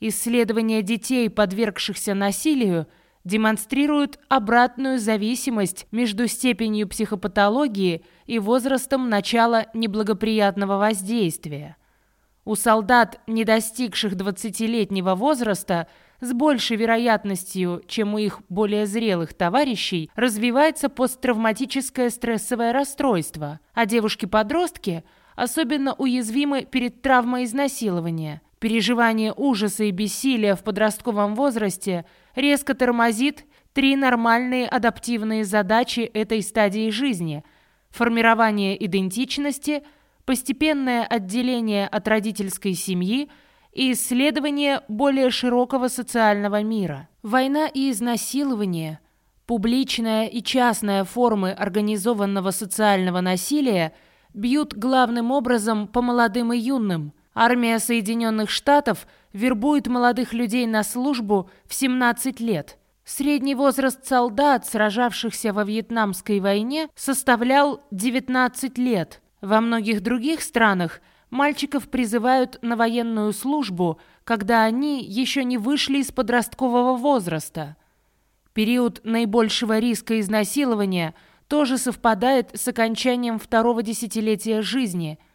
Исследования детей, подвергшихся насилию, демонстрируют обратную зависимость между степенью психопатологии и возрастом начала неблагоприятного воздействия. У солдат, не достигших 20-летнего возраста, с большей вероятностью, чем у их более зрелых товарищей, развивается посттравматическое стрессовое расстройство, а девушки-подростки особенно уязвимы перед травмой изнасилования. Переживание ужаса и бессилия в подростковом возрасте – резко тормозит три нормальные адаптивные задачи этой стадии жизни – формирование идентичности, постепенное отделение от родительской семьи и исследование более широкого социального мира. Война и изнасилование, публичная и частная формы организованного социального насилия бьют главным образом по молодым и юным – Армия Соединенных Штатов вербует молодых людей на службу в 17 лет. Средний возраст солдат, сражавшихся во Вьетнамской войне, составлял 19 лет. Во многих других странах мальчиков призывают на военную службу, когда они еще не вышли из подросткового возраста. Период наибольшего риска изнасилования тоже совпадает с окончанием второго десятилетия жизни –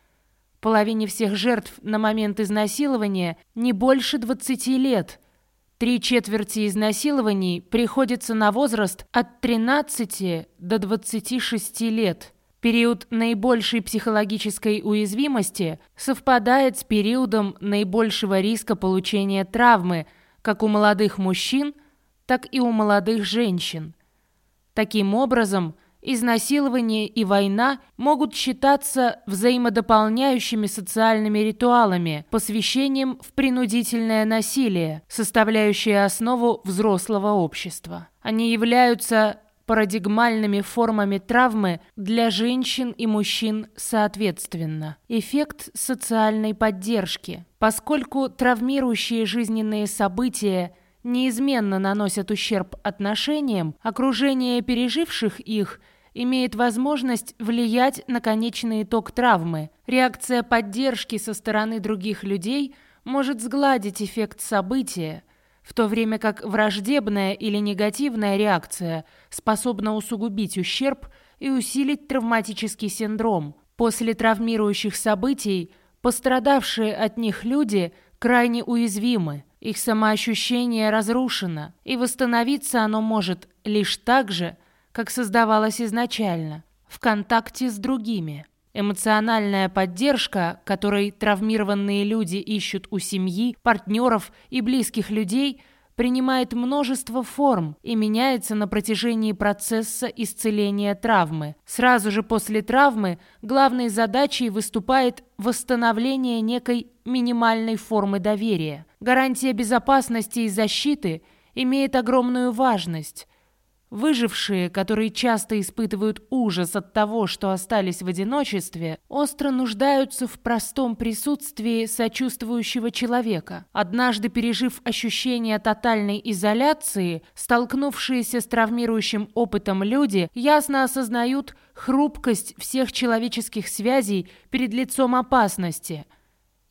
Половине всех жертв на момент изнасилования не больше 20 лет. Три четверти изнасилований приходится на возраст от 13 до 26 лет. Период наибольшей психологической уязвимости совпадает с периодом наибольшего риска получения травмы как у молодых мужчин, так и у молодых женщин. Таким образом, изнасилование и война могут считаться взаимодополняющими социальными ритуалами, посвящением в принудительное насилие, составляющее основу взрослого общества. Они являются парадигмальными формами травмы для женщин и мужчин соответственно. Эффект социальной поддержки. Поскольку травмирующие жизненные события – неизменно наносят ущерб отношениям, окружение переживших их имеет возможность влиять на конечный итог травмы. Реакция поддержки со стороны других людей может сгладить эффект события, в то время как враждебная или негативная реакция способна усугубить ущерб и усилить травматический синдром. После травмирующих событий пострадавшие от них люди крайне уязвимы. Их самоощущение разрушено, и восстановиться оно может лишь так же, как создавалось изначально, в контакте с другими. Эмоциональная поддержка, которой травмированные люди ищут у семьи, партнеров и близких людей, принимает множество форм и меняется на протяжении процесса исцеления травмы. Сразу же после травмы главной задачей выступает восстановление некой минимальной формы доверия. Гарантия безопасности и защиты имеет огромную важность. Выжившие, которые часто испытывают ужас от того, что остались в одиночестве, остро нуждаются в простом присутствии сочувствующего человека. Однажды пережив ощущение тотальной изоляции, столкнувшиеся с травмирующим опытом люди ясно осознают хрупкость всех человеческих связей перед лицом опасности.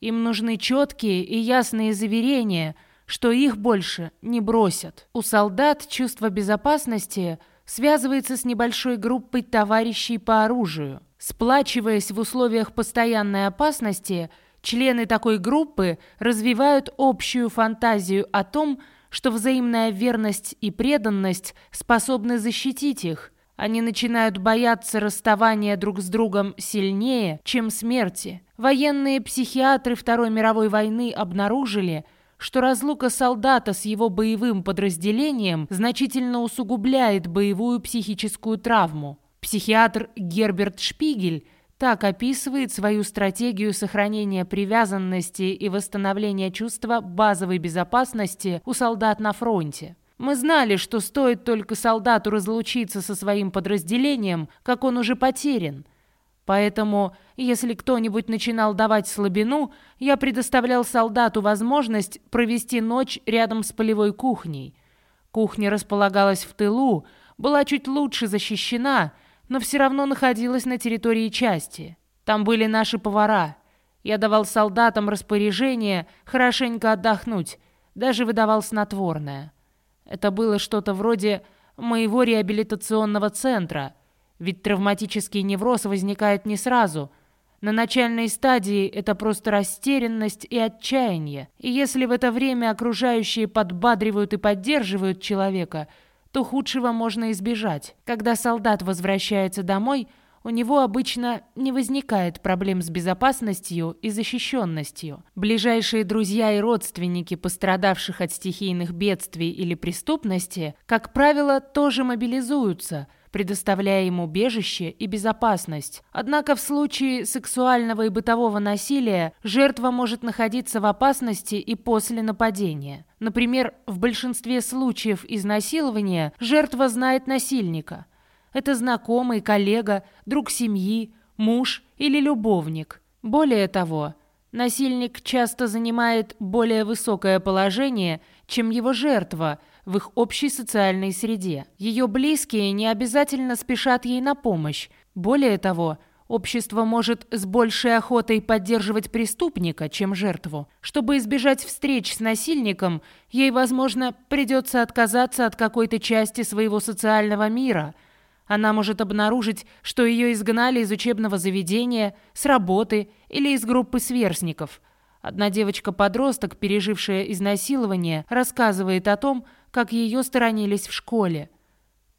Им нужны четкие и ясные заверения – что их больше не бросят. У солдат чувство безопасности связывается с небольшой группой товарищей по оружию. Сплачиваясь в условиях постоянной опасности, члены такой группы развивают общую фантазию о том, что взаимная верность и преданность способны защитить их. Они начинают бояться расставания друг с другом сильнее, чем смерти. Военные психиатры Второй мировой войны обнаружили, что разлука солдата с его боевым подразделением значительно усугубляет боевую психическую травму. Психиатр Герберт Шпигель так описывает свою стратегию сохранения привязанности и восстановления чувства базовой безопасности у солдат на фронте. Мы знали, что стоит только солдату разлучиться со своим подразделением, как он уже потерян – Поэтому, если кто-нибудь начинал давать слабину, я предоставлял солдату возможность провести ночь рядом с полевой кухней. Кухня располагалась в тылу, была чуть лучше защищена, но все равно находилась на территории части. Там были наши повара. Я давал солдатам распоряжение хорошенько отдохнуть, даже выдавал снотворное. Это было что-то вроде моего реабилитационного центра – ведь травматический невроз возникает не сразу. На начальной стадии это просто растерянность и отчаяние. И если в это время окружающие подбадривают и поддерживают человека, то худшего можно избежать. Когда солдат возвращается домой, у него обычно не возникает проблем с безопасностью и защищенностью. Ближайшие друзья и родственники пострадавших от стихийных бедствий или преступности, как правило, тоже мобилизуются – предоставляя ему убежище и безопасность. Однако в случае сексуального и бытового насилия жертва может находиться в опасности и после нападения. Например, в большинстве случаев изнасилования жертва знает насильника. Это знакомый, коллега, друг семьи, муж или любовник. Более того, насильник часто занимает более высокое положение, чем его жертва – в их общей социальной среде. Ее близкие не обязательно спешат ей на помощь. Более того, общество может с большей охотой поддерживать преступника, чем жертву. Чтобы избежать встреч с насильником, ей, возможно, придется отказаться от какой-то части своего социального мира. Она может обнаружить, что ее изгнали из учебного заведения, с работы или из группы сверстников. Одна девочка-подросток, пережившая изнасилование, рассказывает о том, как ее сторонились в школе.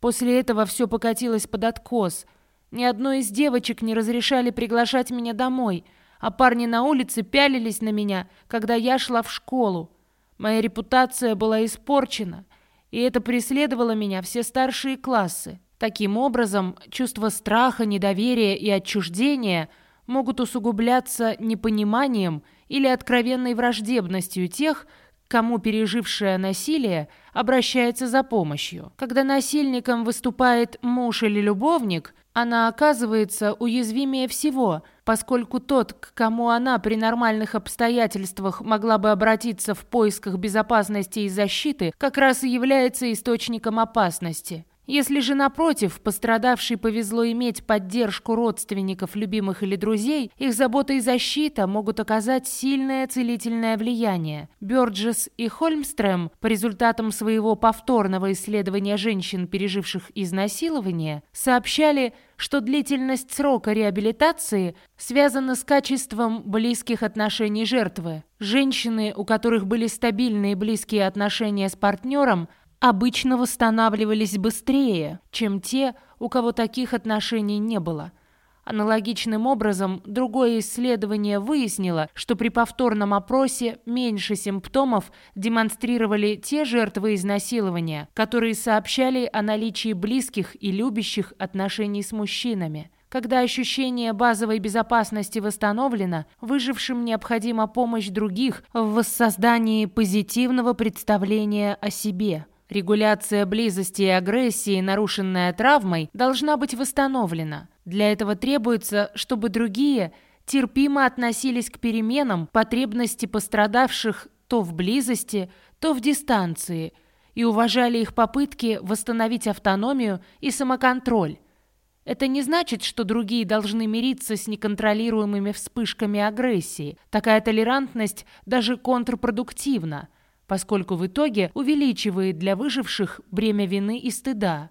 После этого все покатилось под откос. Ни одной из девочек не разрешали приглашать меня домой, а парни на улице пялились на меня, когда я шла в школу. Моя репутация была испорчена, и это преследовало меня все старшие классы. Таким образом, чувство страха, недоверия и отчуждения могут усугубляться непониманием или откровенной враждебностью тех, кому пережившее насилие обращается за помощью. Когда насильником выступает муж или любовник, она оказывается уязвимее всего, поскольку тот, к кому она при нормальных обстоятельствах могла бы обратиться в поисках безопасности и защиты, как раз и является источником опасности. Если же, напротив, пострадавшей повезло иметь поддержку родственников, любимых или друзей, их забота и защита могут оказать сильное целительное влияние. Бёрджес и Хольмстрем по результатам своего повторного исследования женщин, переживших изнасилование, сообщали, что длительность срока реабилитации связана с качеством близких отношений жертвы. Женщины, у которых были стабильные близкие отношения с партнером – обычно восстанавливались быстрее, чем те, у кого таких отношений не было. Аналогичным образом, другое исследование выяснило, что при повторном опросе меньше симптомов демонстрировали те жертвы изнасилования, которые сообщали о наличии близких и любящих отношений с мужчинами. Когда ощущение базовой безопасности восстановлено, выжившим необходима помощь других в воссоздании позитивного представления о себе. Регуляция близости и агрессии, нарушенная травмой, должна быть восстановлена. Для этого требуется, чтобы другие терпимо относились к переменам потребности пострадавших то в близости, то в дистанции и уважали их попытки восстановить автономию и самоконтроль. Это не значит, что другие должны мириться с неконтролируемыми вспышками агрессии. Такая толерантность даже контрпродуктивна, поскольку в итоге увеличивает для выживших бремя вины и стыда.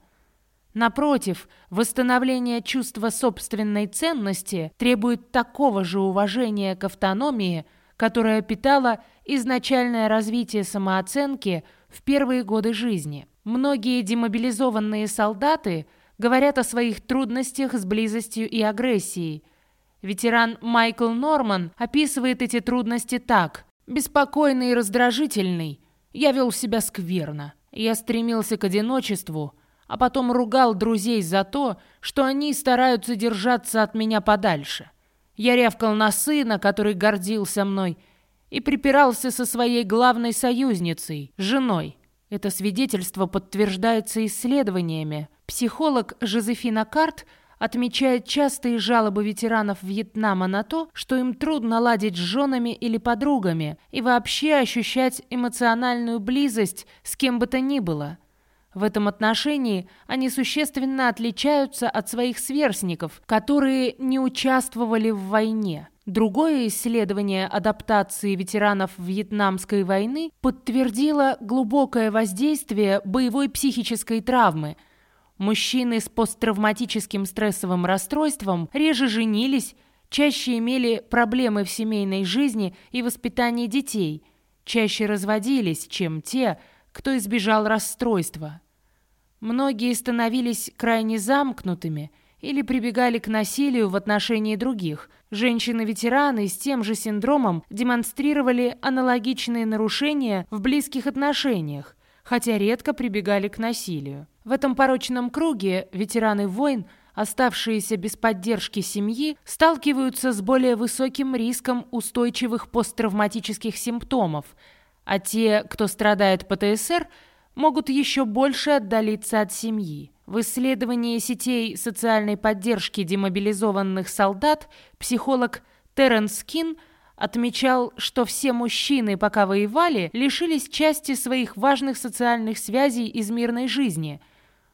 Напротив, восстановление чувства собственной ценности требует такого же уважения к автономии, которое питало изначальное развитие самооценки в первые годы жизни. Многие демобилизованные солдаты говорят о своих трудностях с близостью и агрессией. Ветеран Майкл Норман описывает эти трудности так. «Беспокойный и раздражительный. Я вел себя скверно. Я стремился к одиночеству» а потом ругал друзей за то, что они стараются держаться от меня подальше. Я рявкал на сына, который гордился мной, и припирался со своей главной союзницей, женой. Это свидетельство подтверждается исследованиями. Психолог Жозефина Карт отмечает частые жалобы ветеранов Вьетнама на то, что им трудно ладить с женами или подругами и вообще ощущать эмоциональную близость с кем бы то ни было – в этом отношении они существенно отличаются от своих сверстников, которые не участвовали в войне. Другое исследование адаптации ветеранов Вьетнамской войны подтвердило глубокое воздействие боевой психической травмы. Мужчины с посттравматическим стрессовым расстройством реже женились, чаще имели проблемы в семейной жизни и воспитании детей, чаще разводились, чем те, кто избежал расстройства. Многие становились крайне замкнутыми или прибегали к насилию в отношении других. Женщины-ветераны с тем же синдромом демонстрировали аналогичные нарушения в близких отношениях, хотя редко прибегали к насилию. В этом порочном круге ветераны войн оставшиеся без поддержки семьи, сталкиваются с более высоким риском устойчивых посттравматических симптомов, а те, кто страдает ПТСР – могут еще больше отдалиться от семьи. В исследовании сетей социальной поддержки демобилизованных солдат психолог Терренс Кин отмечал, что все мужчины, пока воевали, лишились части своих важных социальных связей из мирной жизни.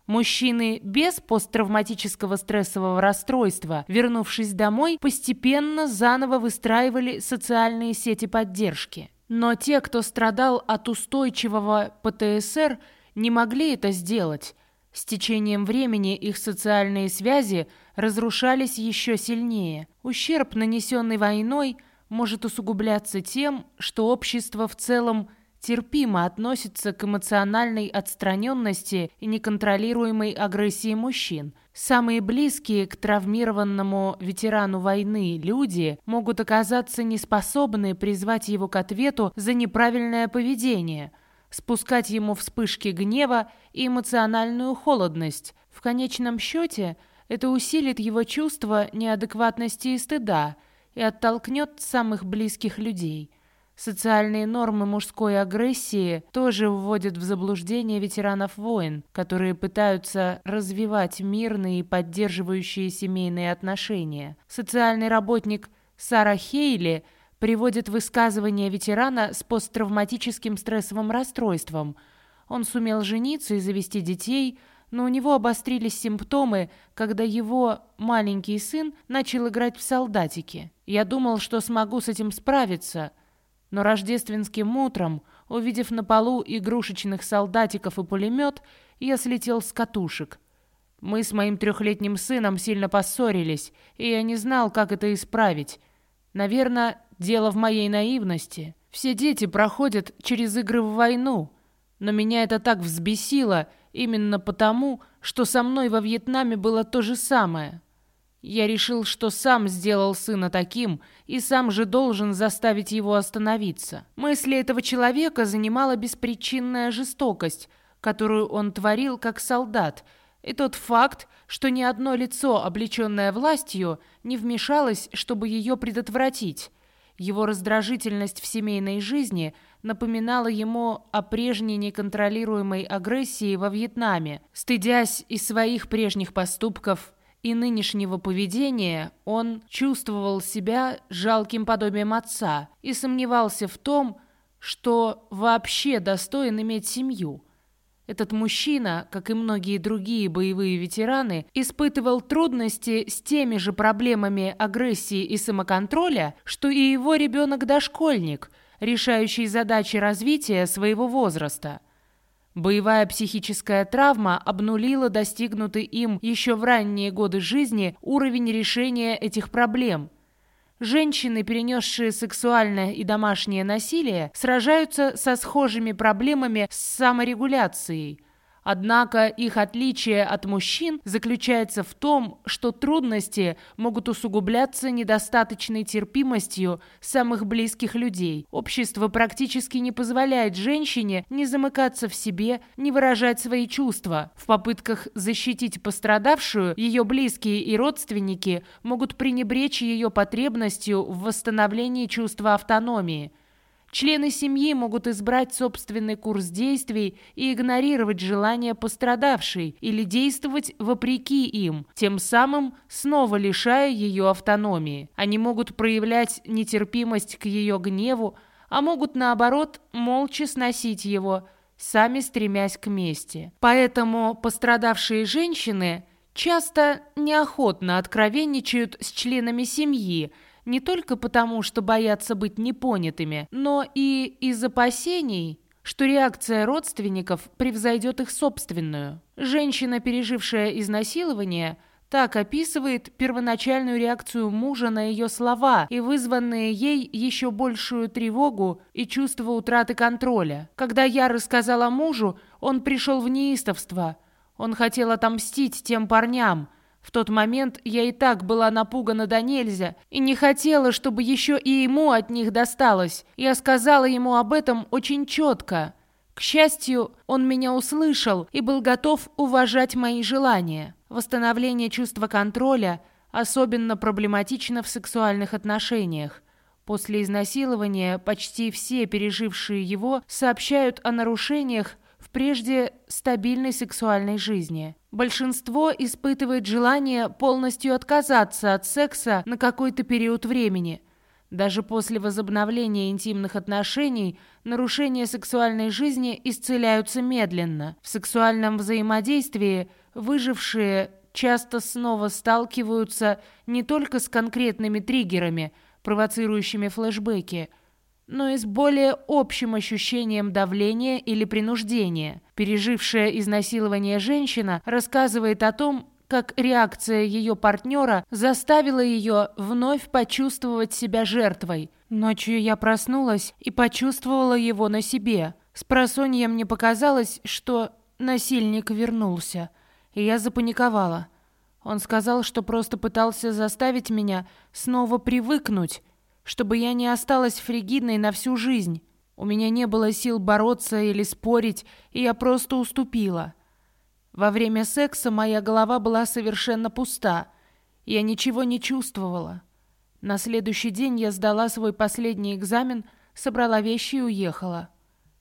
Мужчины без посттравматического стрессового расстройства, вернувшись домой, постепенно заново выстраивали социальные сети поддержки. Но те, кто страдал от устойчивого ПТСР, не могли это сделать. С течением времени их социальные связи разрушались еще сильнее. Ущерб, нанесенный войной, может усугубляться тем, что общество в целом терпимо относится к эмоциональной отстраненности и неконтролируемой агрессии мужчин. Самые близкие к травмированному ветерану войны люди могут оказаться неспособны призвать его к ответу за неправильное поведение, спускать ему вспышки гнева и эмоциональную холодность. В конечном счете это усилит его чувство неадекватности и стыда и оттолкнет самых близких людей – Социальные нормы мужской агрессии тоже вводят в заблуждение ветеранов войн, которые пытаются развивать мирные и поддерживающие семейные отношения. Социальный работник Сара Хейли приводит высказывание ветерана с посттравматическим стрессовым расстройством. Он сумел жениться и завести детей, но у него обострились симптомы, когда его маленький сын начал играть в солдатики. «Я думал, что смогу с этим справиться», но рождественским утром, увидев на полу игрушечных солдатиков и пулемет, я слетел с катушек. Мы с моим трехлетним сыном сильно поссорились, и я не знал, как это исправить. Наверное, дело в моей наивности. Все дети проходят через игры в войну, но меня это так взбесило именно потому, что со мной во Вьетнаме было то же самое. Я решил, что сам сделал сына таким, и сам же должен заставить его остановиться. Мысли этого человека занимала беспричинная жестокость, которую он творил как солдат, и тот факт, что ни одно лицо, облеченное властью, не вмешалось, чтобы ее предотвратить. Его раздражительность в семейной жизни напоминала ему о прежней неконтролируемой агрессии во Вьетнаме. Стыдясь из своих прежних поступков и нынешнего поведения, он чувствовал себя жалким подобием отца и сомневался в том, что вообще достоин иметь семью. Этот мужчина, как и многие другие боевые ветераны, испытывал трудности с теми же проблемами агрессии и самоконтроля, что и его ребенок-дошкольник, решающий задачи развития своего возраста. Боевая психическая травма обнулила достигнутый им еще в ранние годы жизни уровень решения этих проблем – Женщины, перенесшие сексуальное и домашнее насилие, сражаются со схожими проблемами с саморегуляцией – Однако их отличие от мужчин заключается в том, что трудности могут усугубляться недостаточной терпимостью самых близких людей. Общество практически не позволяет женщине не замыкаться в себе, не выражать свои чувства. В попытках защитить пострадавшую, ее близкие и родственники могут пренебречь ее потребностью в восстановлении чувства автономии. Члены семьи могут избрать собственный курс действий и игнорировать желания пострадавшей или действовать вопреки им, тем самым снова лишая ее автономии. Они могут проявлять нетерпимость к ее гневу, а могут, наоборот, молча сносить его, сами стремясь к мести. Поэтому пострадавшие женщины часто неохотно откровенничают с членами семьи, не только потому, что боятся быть непонятыми, но и из опасений, что реакция родственников превзойдет их собственную. Женщина, пережившая изнасилование, так описывает первоначальную реакцию мужа на ее слова и вызванные ей еще большую тревогу и чувство утраты контроля. Когда я рассказала мужу, он пришел в неистовство. Он хотел отомстить тем парням – в тот момент я и так была напугана до нельзя и не хотела, чтобы еще и ему от них досталось. Я сказала ему об этом очень четко. К счастью, он меня услышал и был готов уважать мои желания. Восстановление чувства контроля особенно проблематично в сексуальных отношениях. После изнасилования почти все пережившие его сообщают о нарушениях в прежде стабильной сексуальной жизни. Большинство испытывает желание полностью отказаться от секса на какой-то период времени. Даже после возобновления интимных отношений нарушения сексуальной жизни исцеляются медленно. В сексуальном взаимодействии выжившие часто снова сталкиваются не только с конкретными триггерами, провоцирующими флешбеки, но и с более общим ощущением давления или принуждения. Пережившая изнасилование женщина рассказывает о том, как реакция ее партнера заставила ее вновь почувствовать себя жертвой. Ночью я проснулась и почувствовала его на себе. С просонья мне показалось, что насильник вернулся, и я запаниковала. Он сказал, что просто пытался заставить меня снова привыкнуть, чтобы я не осталась фригидной на всю жизнь. У меня не было сил бороться или спорить, и я просто уступила. Во время секса моя голова была совершенно пуста. Я ничего не чувствовала. На следующий день я сдала свой последний экзамен, собрала вещи и уехала.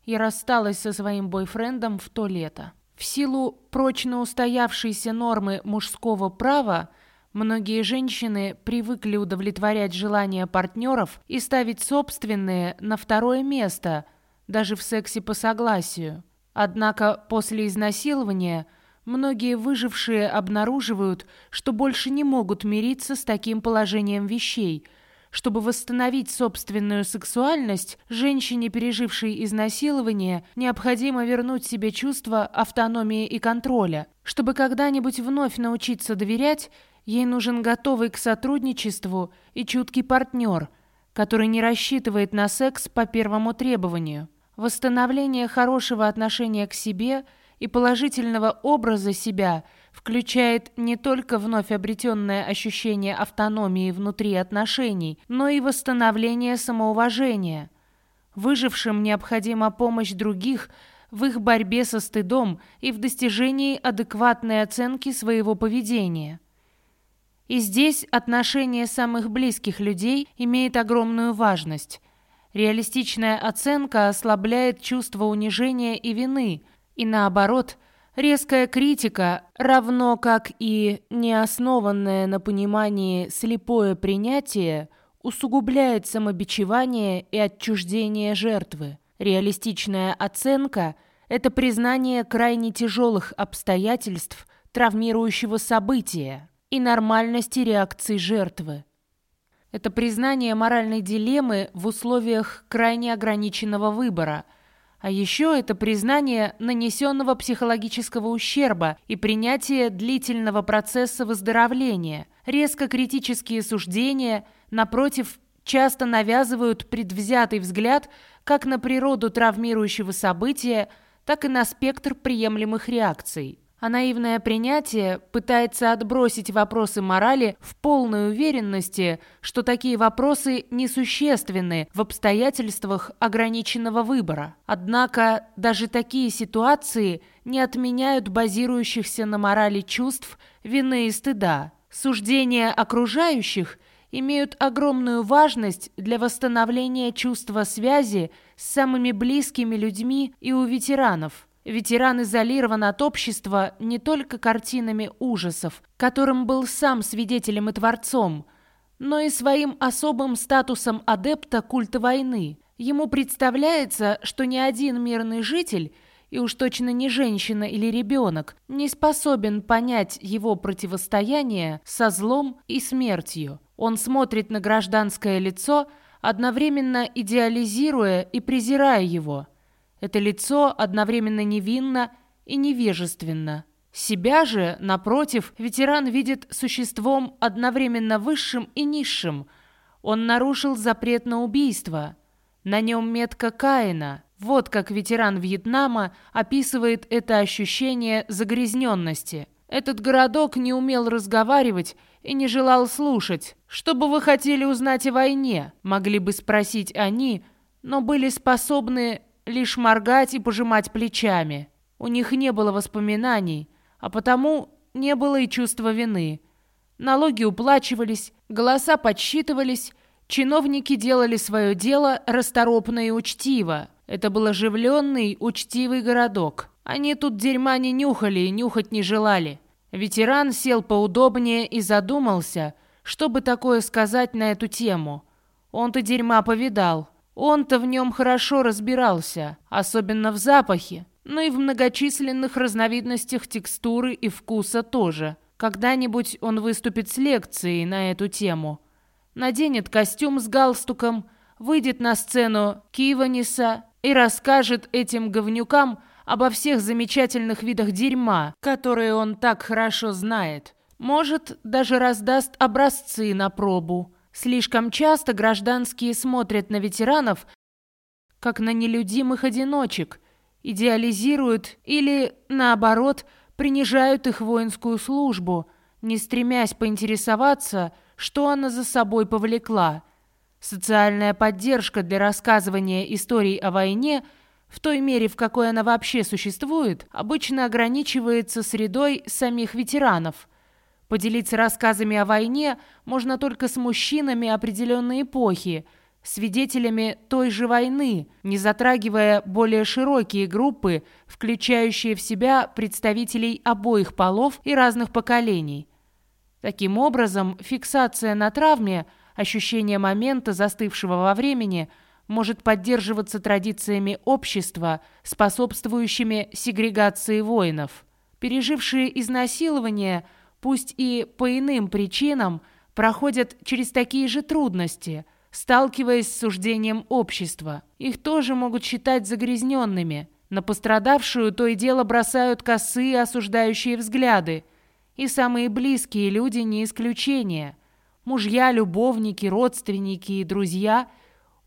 Я рассталась со своим бойфрендом в то лето. В силу прочно устоявшейся нормы мужского права Многие женщины привыкли удовлетворять желания партнеров и ставить собственные на второе место, даже в сексе по согласию. Однако после изнасилования многие выжившие обнаруживают, что больше не могут мириться с таким положением вещей. Чтобы восстановить собственную сексуальность, женщине, пережившей изнасилование, необходимо вернуть себе чувство автономии и контроля. Чтобы когда-нибудь вновь научиться доверять, Ей нужен готовый к сотрудничеству и чуткий партнер, который не рассчитывает на секс по первому требованию. Восстановление хорошего отношения к себе и положительного образа себя включает не только вновь обретенное ощущение автономии внутри отношений, но и восстановление самоуважения. Выжившим необходима помощь других в их борьбе со стыдом и в достижении адекватной оценки своего поведения. И здесь отношение самых близких людей имеет огромную важность. Реалистичная оценка ослабляет чувство унижения и вины, и наоборот, резкая критика, равно как и неоснованное на понимании слепое принятие, усугубляет самобичевание и отчуждение жертвы. Реалистичная оценка – это признание крайне тяжелых обстоятельств травмирующего события и нормальности реакции жертвы. Это признание моральной дилеммы в условиях крайне ограниченного выбора, а еще это признание нанесенного психологического ущерба и принятие длительного процесса выздоровления. Резко критические суждения, напротив, часто навязывают предвзятый взгляд как на природу травмирующего события, так и на спектр приемлемых реакций а наивное принятие пытается отбросить вопросы морали в полной уверенности, что такие вопросы несущественны в обстоятельствах ограниченного выбора. Однако даже такие ситуации не отменяют базирующихся на морали чувств вины и стыда. Суждения окружающих имеют огромную важность для восстановления чувства связи с самыми близкими людьми и у ветеранов – Ветеран изолирован от общества не только картинами ужасов, которым был сам свидетелем и творцом, но и своим особым статусом адепта культа войны. Ему представляется, что ни один мирный житель, и уж точно не женщина или ребенок, не способен понять его противостояние со злом и смертью. Он смотрит на гражданское лицо, одновременно идеализируя и презирая его – это лицо одновременно невинно и невежественно. Себя же, напротив, ветеран видит существом одновременно высшим и низшим. Он нарушил запрет на убийство. На нем метка Каина. Вот как ветеран Вьетнама описывает это ощущение загрязненности. Этот городок не умел разговаривать и не желал слушать. «Что бы вы хотели узнать о войне?» Могли бы спросить они, но были способны лишь моргать и пожимать плечами. У них не было воспоминаний, а потому не было и чувства вины. Налоги уплачивались, голоса подсчитывались, чиновники делали свое дело расторопно и учтиво. Это был оживленный, учтивый городок. Они тут дерьма не нюхали и нюхать не желали. Ветеран сел поудобнее и задумался, что бы такое сказать на эту тему. Он-то дерьма повидал. Он-то в нем хорошо разбирался, особенно в запахе, но и в многочисленных разновидностях текстуры и вкуса тоже. Когда-нибудь он выступит с лекцией на эту тему. Наденет костюм с галстуком, выйдет на сцену Киваниса и расскажет этим говнюкам обо всех замечательных видах дерьма, которые он так хорошо знает. Может, даже раздаст образцы на пробу. Слишком часто гражданские смотрят на ветеранов как на нелюдимых одиночек, идеализируют или, наоборот, принижают их воинскую службу, не стремясь поинтересоваться, что она за собой повлекла. Социальная поддержка для рассказывания историй о войне в той мере, в какой она вообще существует, обычно ограничивается средой самих ветеранов – Поделиться рассказами о войне можно только с мужчинами определенной эпохи, свидетелями той же войны, не затрагивая более широкие группы, включающие в себя представителей обоих полов и разных поколений. Таким образом, фиксация на травме, ощущение момента, застывшего во времени, может поддерживаться традициями общества, способствующими сегрегации воинов. Пережившие изнасилование – пусть и по иным причинам, проходят через такие же трудности, сталкиваясь с суждением общества. Их тоже могут считать загрязненными. На пострадавшую то и дело бросают косые осуждающие взгляды. И самые близкие люди не исключение. Мужья, любовники, родственники и друзья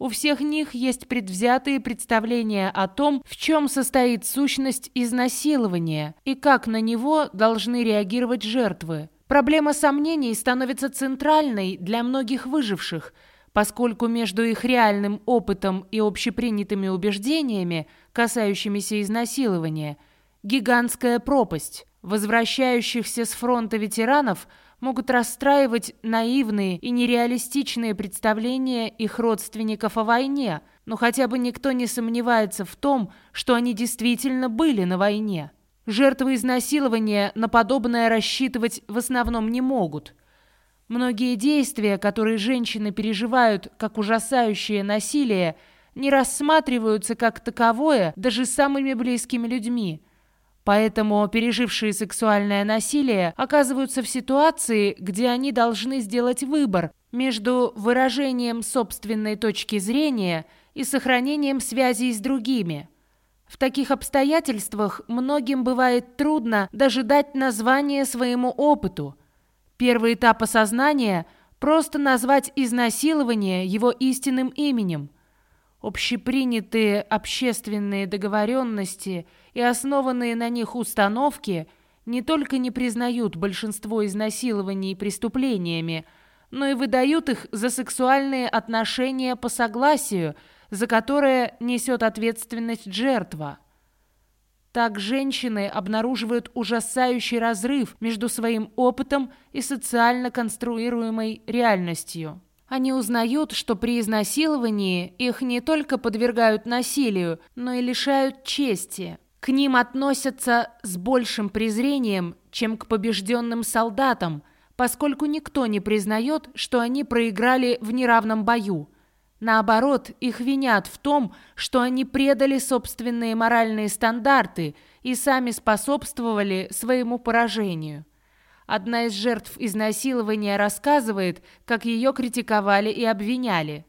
У всех них есть предвзятые представления о том, в чем состоит сущность изнасилования и как на него должны реагировать жертвы. Проблема сомнений становится центральной для многих выживших, поскольку между их реальным опытом и общепринятыми убеждениями, касающимися изнасилования, гигантская пропасть. Возвращающихся с фронта ветеранов могут расстраивать наивные и нереалистичные представления их родственников о войне, но хотя бы никто не сомневается в том, что они действительно были на войне. Жертвы изнасилования на подобное рассчитывать в основном не могут. Многие действия, которые женщины переживают как ужасающее насилие, не рассматриваются как таковое даже самыми близкими людьми. Поэтому пережившие сексуальное насилие оказываются в ситуации, где они должны сделать выбор между выражением собственной точки зрения и сохранением связей с другими – в таких обстоятельствах многим бывает трудно даже дать название своему опыту. Первый этап осознания – просто назвать изнасилование его истинным именем. Общепринятые общественные договоренности и основанные на них установки не только не признают большинство изнасилований преступлениями, но и выдают их за сексуальные отношения по согласию – за которое несет ответственность жертва. Так женщины обнаруживают ужасающий разрыв между своим опытом и социально конструируемой реальностью. Они узнают, что при изнасиловании их не только подвергают насилию, но и лишают чести. К ним относятся с большим презрением, чем к побежденным солдатам, поскольку никто не признает, что они проиграли в неравном бою – Наоборот, их винят в том, что они предали собственные моральные стандарты и сами способствовали своему поражению. Одна из жертв изнасилования рассказывает, как ее критиковали и обвиняли.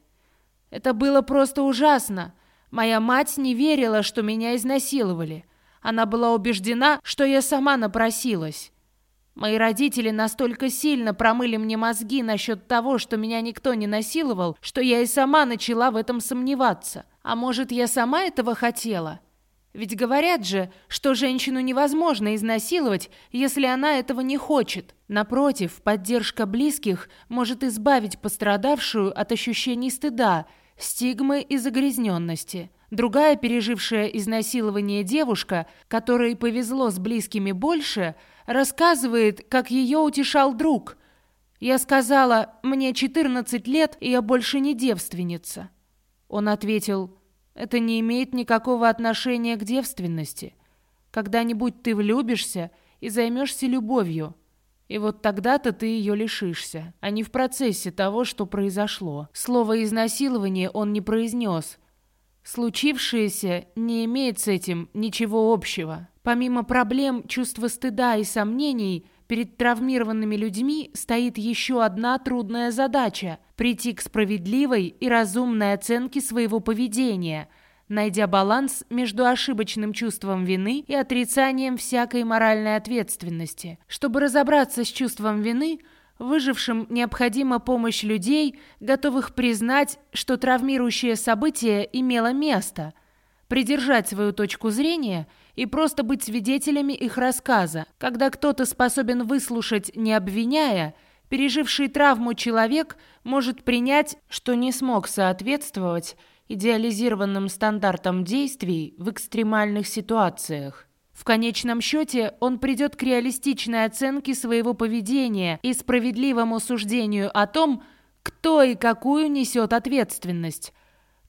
«Это было просто ужасно. Моя мать не верила, что меня изнасиловали. Она была убеждена, что я сама напросилась. Мои родители настолько сильно промыли мне мозги насчет того, что меня никто не насиловал, что я и сама начала в этом сомневаться. А может, я сама этого хотела? Ведь говорят же, что женщину невозможно изнасиловать, если она этого не хочет. Напротив, поддержка близких может избавить пострадавшую от ощущений стыда, стигмы и загрязненности. Другая пережившая изнасилование девушка, которой повезло с близкими больше – Рассказывает, как ее утешал друг. Я сказала, мне 14 лет, и я больше не девственница. Он ответил, это не имеет никакого отношения к девственности. Когда-нибудь ты влюбишься и займешься любовью. И вот тогда-то ты ее лишишься, а не в процессе того, что произошло. Слово «изнасилование» он не произнес. Случившееся не имеет с этим ничего общего. Помимо проблем, чувства стыда и сомнений, перед травмированными людьми стоит еще одна трудная задача – прийти к справедливой и разумной оценке своего поведения, найдя баланс между ошибочным чувством вины и отрицанием всякой моральной ответственности. Чтобы разобраться с чувством вины, выжившим необходима помощь людей, готовых признать, что травмирующее событие имело место, придержать свою точку зрения – и просто быть свидетелями их рассказа. Когда кто-то способен выслушать, не обвиняя, переживший травму человек может принять, что не смог соответствовать идеализированным стандартам действий в экстремальных ситуациях. В конечном счете он придет к реалистичной оценке своего поведения и справедливому суждению о том, кто и какую несет ответственность,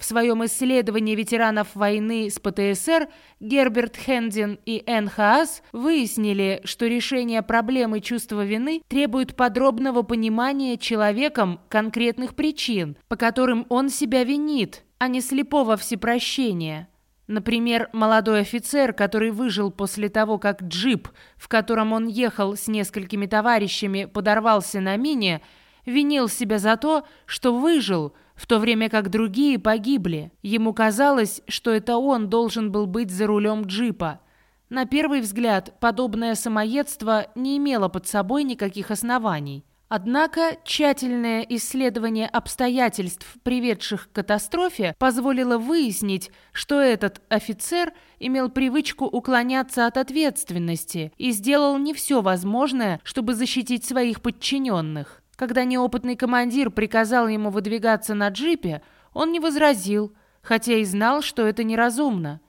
в своем исследовании ветеранов войны с ПТСР Герберт Хендин и Энн Хаас выяснили, что решение проблемы чувства вины требует подробного понимания человеком конкретных причин, по которым он себя винит, а не слепого всепрощения. Например, молодой офицер, который выжил после того, как джип, в котором он ехал с несколькими товарищами, подорвался на мине, винил себя за то, что выжил – в то время как другие погибли. Ему казалось, что это он должен был быть за рулем джипа. На первый взгляд, подобное самоедство не имело под собой никаких оснований. Однако тщательное исследование обстоятельств, приведших к катастрофе, позволило выяснить, что этот офицер имел привычку уклоняться от ответственности и сделал не все возможное, чтобы защитить своих подчиненных. Когда неопытный командир приказал ему выдвигаться на джипе, он не возразил, хотя и знал, что это неразумно.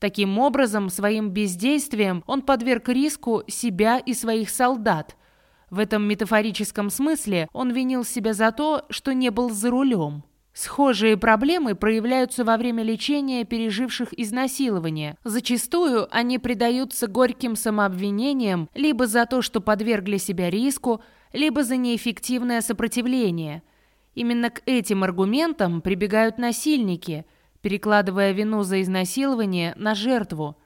Таким образом, своим бездействием он подверг риску себя и своих солдат – в этом метафорическом смысле он винил себя за то, что не был за рулем. Схожие проблемы проявляются во время лечения переживших изнасилование. Зачастую они предаются горьким самообвинениям либо за то, что подвергли себя риску, либо за неэффективное сопротивление. Именно к этим аргументам прибегают насильники, перекладывая вину за изнасилование на жертву.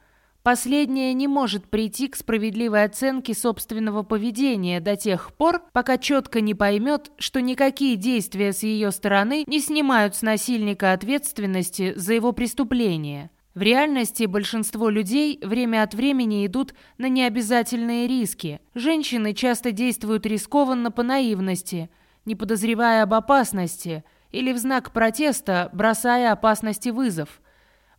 Последняя не может прийти к справедливой оценке собственного поведения до тех пор, пока четко не поймет, что никакие действия с ее стороны не снимают с насильника ответственности за его преступление. В реальности большинство людей время от времени идут на необязательные риски. Женщины часто действуют рискованно по наивности, не подозревая об опасности, или в знак протеста бросая опасности вызов –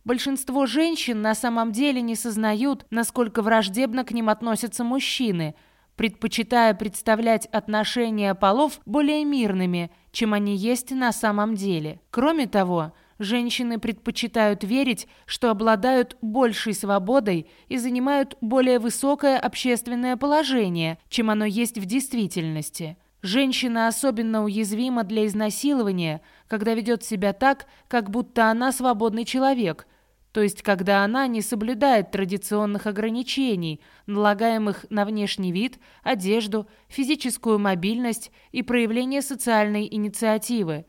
Большинство женщин на самом деле не сознают, насколько враждебно к ним относятся мужчины, предпочитая представлять отношения полов более мирными, чем они есть на самом деле. Кроме того, женщины предпочитают верить, что обладают большей свободой и занимают более высокое общественное положение, чем оно есть в действительности. Женщина особенно уязвима для изнасилования, когда ведет себя так, как будто она свободный человек – то есть когда она не соблюдает традиционных ограничений, налагаемых на внешний вид, одежду, физическую мобильность и проявление социальной инициативы.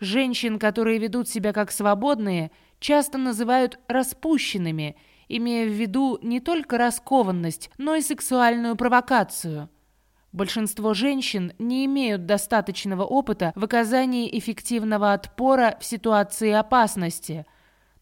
Женщин, которые ведут себя как свободные, часто называют распущенными, имея в виду не только раскованность, но и сексуальную провокацию. Большинство женщин не имеют достаточного опыта в оказании эффективного отпора в ситуации опасности –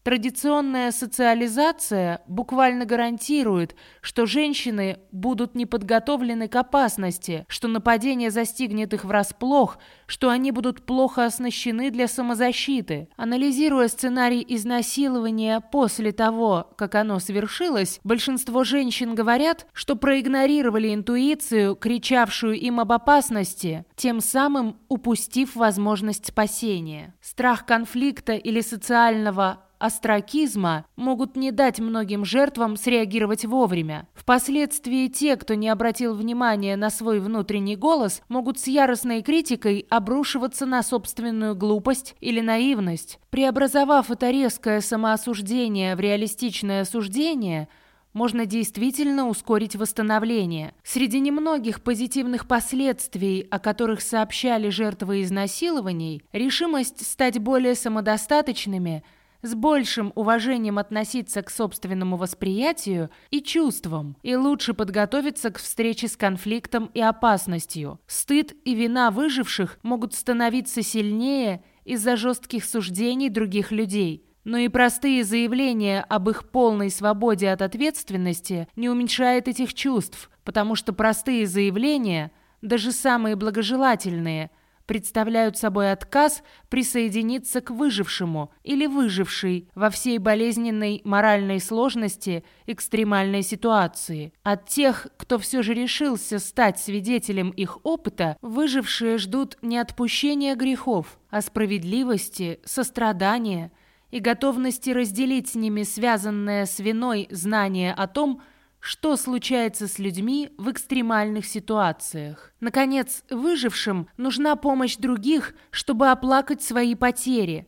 Традиционная социализация буквально гарантирует, что женщины будут не подготовлены к опасности, что нападение застигнет их врасплох, что они будут плохо оснащены для самозащиты. Анализируя сценарий изнасилования после того, как оно совершилось, большинство женщин говорят, что проигнорировали интуицию, кричавшую им об опасности, тем самым упустив возможность спасения. Страх конфликта или социального остракизма могут не дать многим жертвам среагировать вовремя. Впоследствии те, кто не обратил внимания на свой внутренний голос, могут с яростной критикой обрушиваться на собственную глупость или наивность. Преобразовав это резкое самоосуждение в реалистичное суждение – можно действительно ускорить восстановление. Среди немногих позитивных последствий, о которых сообщали жертвы изнасилований, решимость стать более самодостаточными – с большим уважением относиться к собственному восприятию и чувствам, и лучше подготовиться к встрече с конфликтом и опасностью. Стыд и вина выживших могут становиться сильнее из-за жестких суждений других людей. Но и простые заявления об их полной свободе от ответственности не уменьшают этих чувств, потому что простые заявления, даже самые благожелательные – представляют собой отказ присоединиться к выжившему или выжившей во всей болезненной моральной сложности экстремальной ситуации. От тех, кто все же решился стать свидетелем их опыта, выжившие ждут не отпущения грехов, а справедливости, сострадания и готовности разделить с ними связанное с виной знание о том, что случается с людьми в экстремальных ситуациях. Наконец, выжившим нужна помощь других, чтобы оплакать свои потери.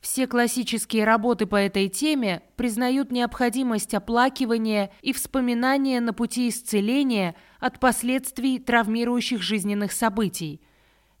Все классические работы по этой теме признают необходимость оплакивания и вспоминания на пути исцеления от последствий травмирующих жизненных событий.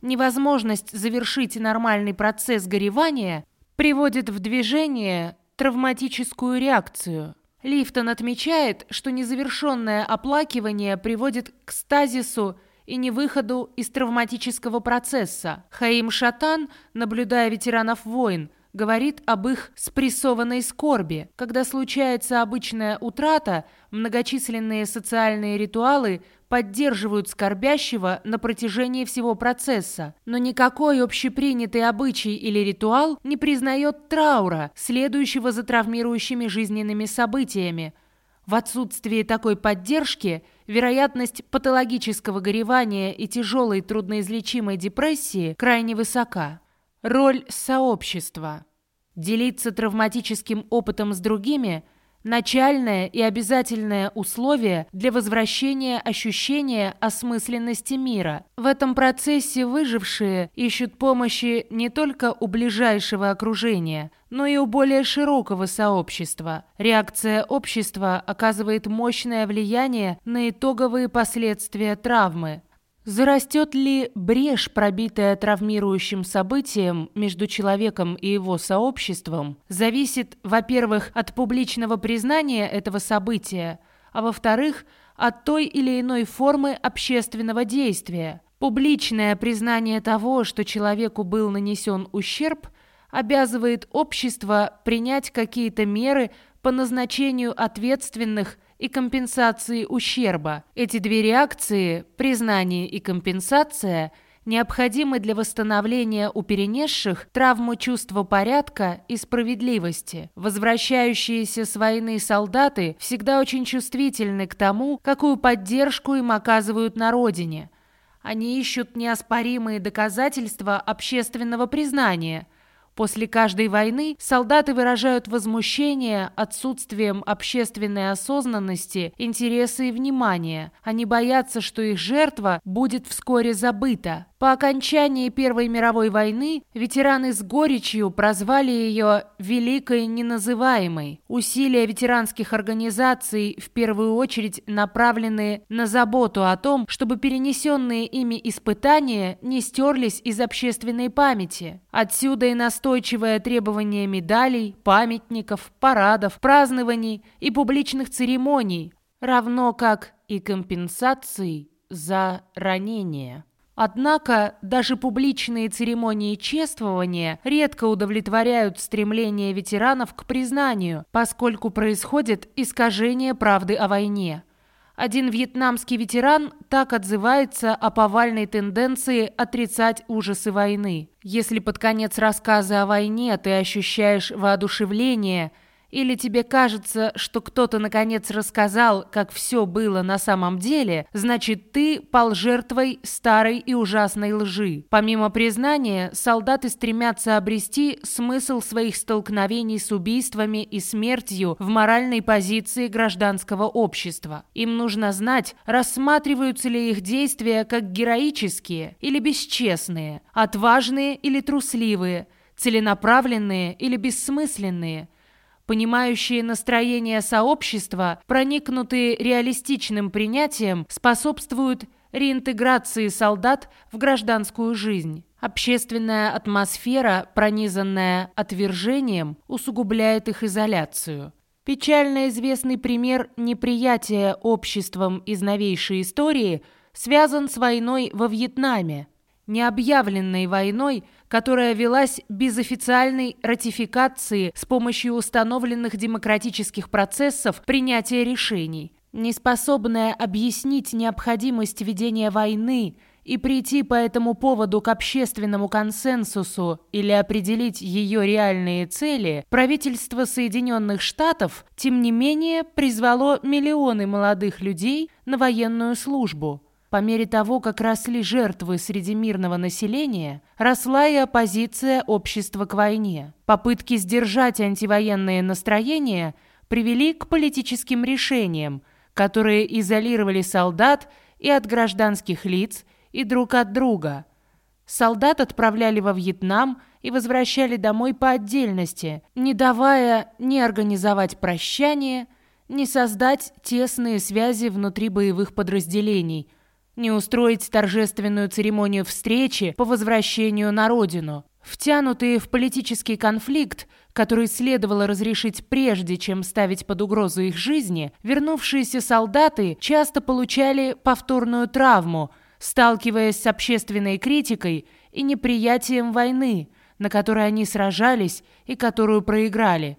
Невозможность завершить нормальный процесс горевания приводит в движение травматическую реакцию – Лифтон отмечает, что незавершенное оплакивание приводит к стазису и невыходу из травматического процесса. Хаим Шатан, наблюдая ветеранов войн, говорит об их спрессованной скорби. Когда случается обычная утрата, многочисленные социальные ритуалы поддерживают скорбящего на протяжении всего процесса. Но никакой общепринятый обычай или ритуал не признает траура, следующего за травмирующими жизненными событиями. В отсутствии такой поддержки вероятность патологического горевания и тяжелой трудноизлечимой депрессии крайне высока. Роль сообщества. Делиться травматическим опытом с другими – начальное и обязательное условие для возвращения ощущения осмысленности мира. В этом процессе выжившие ищут помощи не только у ближайшего окружения, но и у более широкого сообщества. Реакция общества оказывает мощное влияние на итоговые последствия травмы. Зарастет ли брешь, пробитая травмирующим событием между человеком и его сообществом, зависит, во-первых, от публичного признания этого события, а во-вторых, от той или иной формы общественного действия. Публичное признание того, что человеку был нанесен ущерб, обязывает общество принять какие-то меры по назначению ответственных и компенсации ущерба. Эти две реакции, признание и компенсация, необходимы для восстановления у перенесших травму чувства порядка и справедливости. Возвращающиеся с войны солдаты всегда очень чувствительны к тому, какую поддержку им оказывают на родине. Они ищут неоспоримые доказательства общественного признания – После каждой войны солдаты выражают возмущение отсутствием общественной осознанности, интереса и внимания. Они боятся, что их жертва будет вскоре забыта. По окончании Первой мировой войны ветераны с горечью прозвали ее «Великой Неназываемой». Усилия ветеранских организаций в первую очередь направлены на заботу о том, чтобы перенесенные ими испытания не стерлись из общественной памяти. Отсюда и настойчивое требование медалей, памятников, парадов, празднований и публичных церемоний, равно как и компенсаций за ранения. Однако даже публичные церемонии чествования редко удовлетворяют стремление ветеранов к признанию, поскольку происходит искажение правды о войне. Один вьетнамский ветеран так отзывается о повальной тенденции отрицать ужасы войны. Если под конец рассказа о войне ты ощущаешь воодушевление – или тебе кажется, что кто-то наконец рассказал, как все было на самом деле, значит ты пал жертвой старой и ужасной лжи. Помимо признания, солдаты стремятся обрести смысл своих столкновений с убийствами и смертью в моральной позиции гражданского общества. Им нужно знать, рассматриваются ли их действия как героические или бесчестные, отважные или трусливые, целенаправленные или бессмысленные – Понимающие настроение сообщества, проникнутые реалистичным принятием, способствуют реинтеграции солдат в гражданскую жизнь. Общественная атмосфера, пронизанная отвержением, усугубляет их изоляцию. Печально известный пример неприятия обществом из новейшей истории связан с войной во Вьетнаме. Необъявленной войной – которая велась без официальной ратификации с помощью установленных демократических процессов принятия решений. Неспособная объяснить необходимость ведения войны и прийти по этому поводу к общественному консенсусу или определить ее реальные цели, правительство Соединенных Штатов, тем не менее, призвало миллионы молодых людей на военную службу – по мере того, как росли жертвы среди мирного населения, росла и оппозиция общества к войне. Попытки сдержать антивоенные настроения привели к политическим решениям, которые изолировали солдат и от гражданских лиц, и друг от друга. Солдат отправляли во Вьетнам и возвращали домой по отдельности, не давая ни организовать прощание, ни создать тесные связи внутри боевых подразделений – не устроить торжественную церемонию встречи по возвращению на родину. Втянутые в политический конфликт, который следовало разрешить прежде, чем ставить под угрозу их жизни, вернувшиеся солдаты часто получали повторную травму, сталкиваясь с общественной критикой и неприятием войны, на которой они сражались и которую проиграли.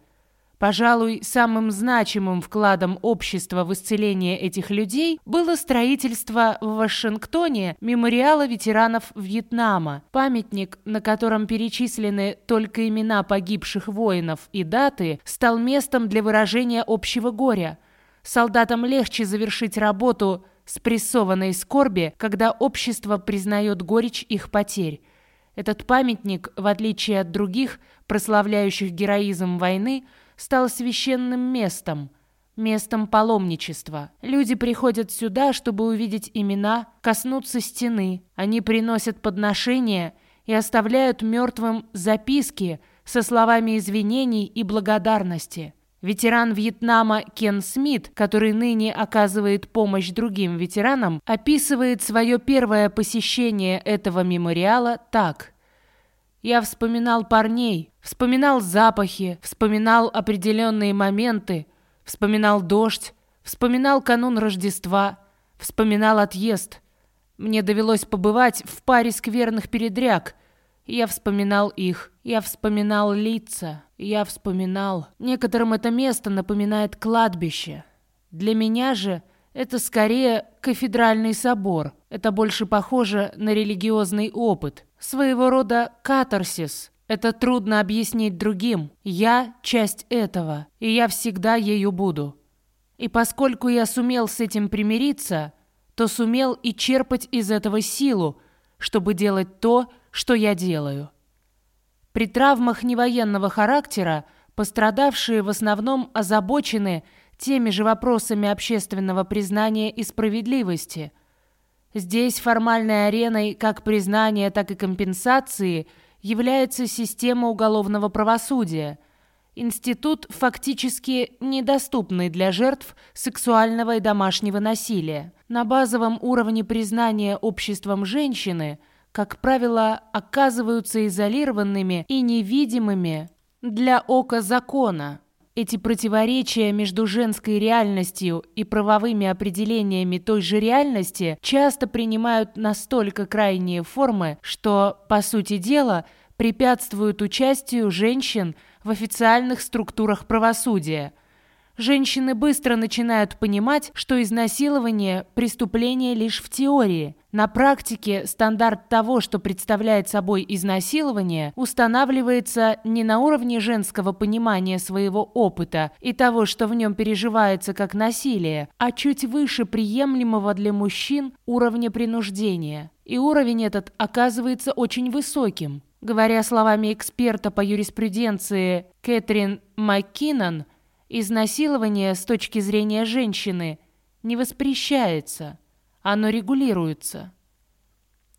Пожалуй, самым значимым вкладом общества в исцеление этих людей было строительство в Вашингтоне мемориала ветеранов Вьетнама, памятник, на котором перечислены только имена погибших воинов и даты, стал местом для выражения общего горя. Солдатам легче завершить работу спрессованной скорби, когда общество признает горечь их потерь. Этот памятник, в отличие от других, прославляющих героизм войны, стал священным местом, местом паломничества. Люди приходят сюда, чтобы увидеть имена, коснуться стены. Они приносят подношения и оставляют мертвым записки со словами извинений и благодарности. Ветеран Вьетнама Кен Смит, который ныне оказывает помощь другим ветеранам, описывает свое первое посещение этого мемориала так. «Я вспоминал парней, вспоминал запахи, вспоминал определенные моменты, вспоминал дождь, вспоминал канун Рождества, вспоминал отъезд. Мне довелось побывать в паре скверных передряг – я вспоминал их, я вспоминал лица, я вспоминал. Некоторым это место напоминает кладбище. Для меня же это скорее кафедральный собор. Это больше похоже на религиозный опыт. Своего рода катарсис. Это трудно объяснить другим. Я часть этого, и я всегда ею буду. И поскольку я сумел с этим примириться, то сумел и черпать из этого силу, чтобы делать то, что я делаю. При травмах невоенного характера пострадавшие в основном озабочены теми же вопросами общественного признания и справедливости. Здесь формальной ареной как признания, так и компенсации является система уголовного правосудия, институт фактически недоступный для жертв сексуального и домашнего насилия. На базовом уровне признания обществом женщины – как правило, оказываются изолированными и невидимыми для ока закона. Эти противоречия между женской реальностью и правовыми определениями той же реальности часто принимают настолько крайние формы, что, по сути дела, препятствуют участию женщин в официальных структурах правосудия – Женщины быстро начинают понимать, что изнасилование – преступление лишь в теории. На практике стандарт того, что представляет собой изнасилование, устанавливается не на уровне женского понимания своего опыта и того, что в нем переживается как насилие, а чуть выше приемлемого для мужчин уровня принуждения. И уровень этот оказывается очень высоким. Говоря словами эксперта по юриспруденции Кэтрин Маккинон – Изнасилование с точки зрения женщины не воспрещается, оно регулируется.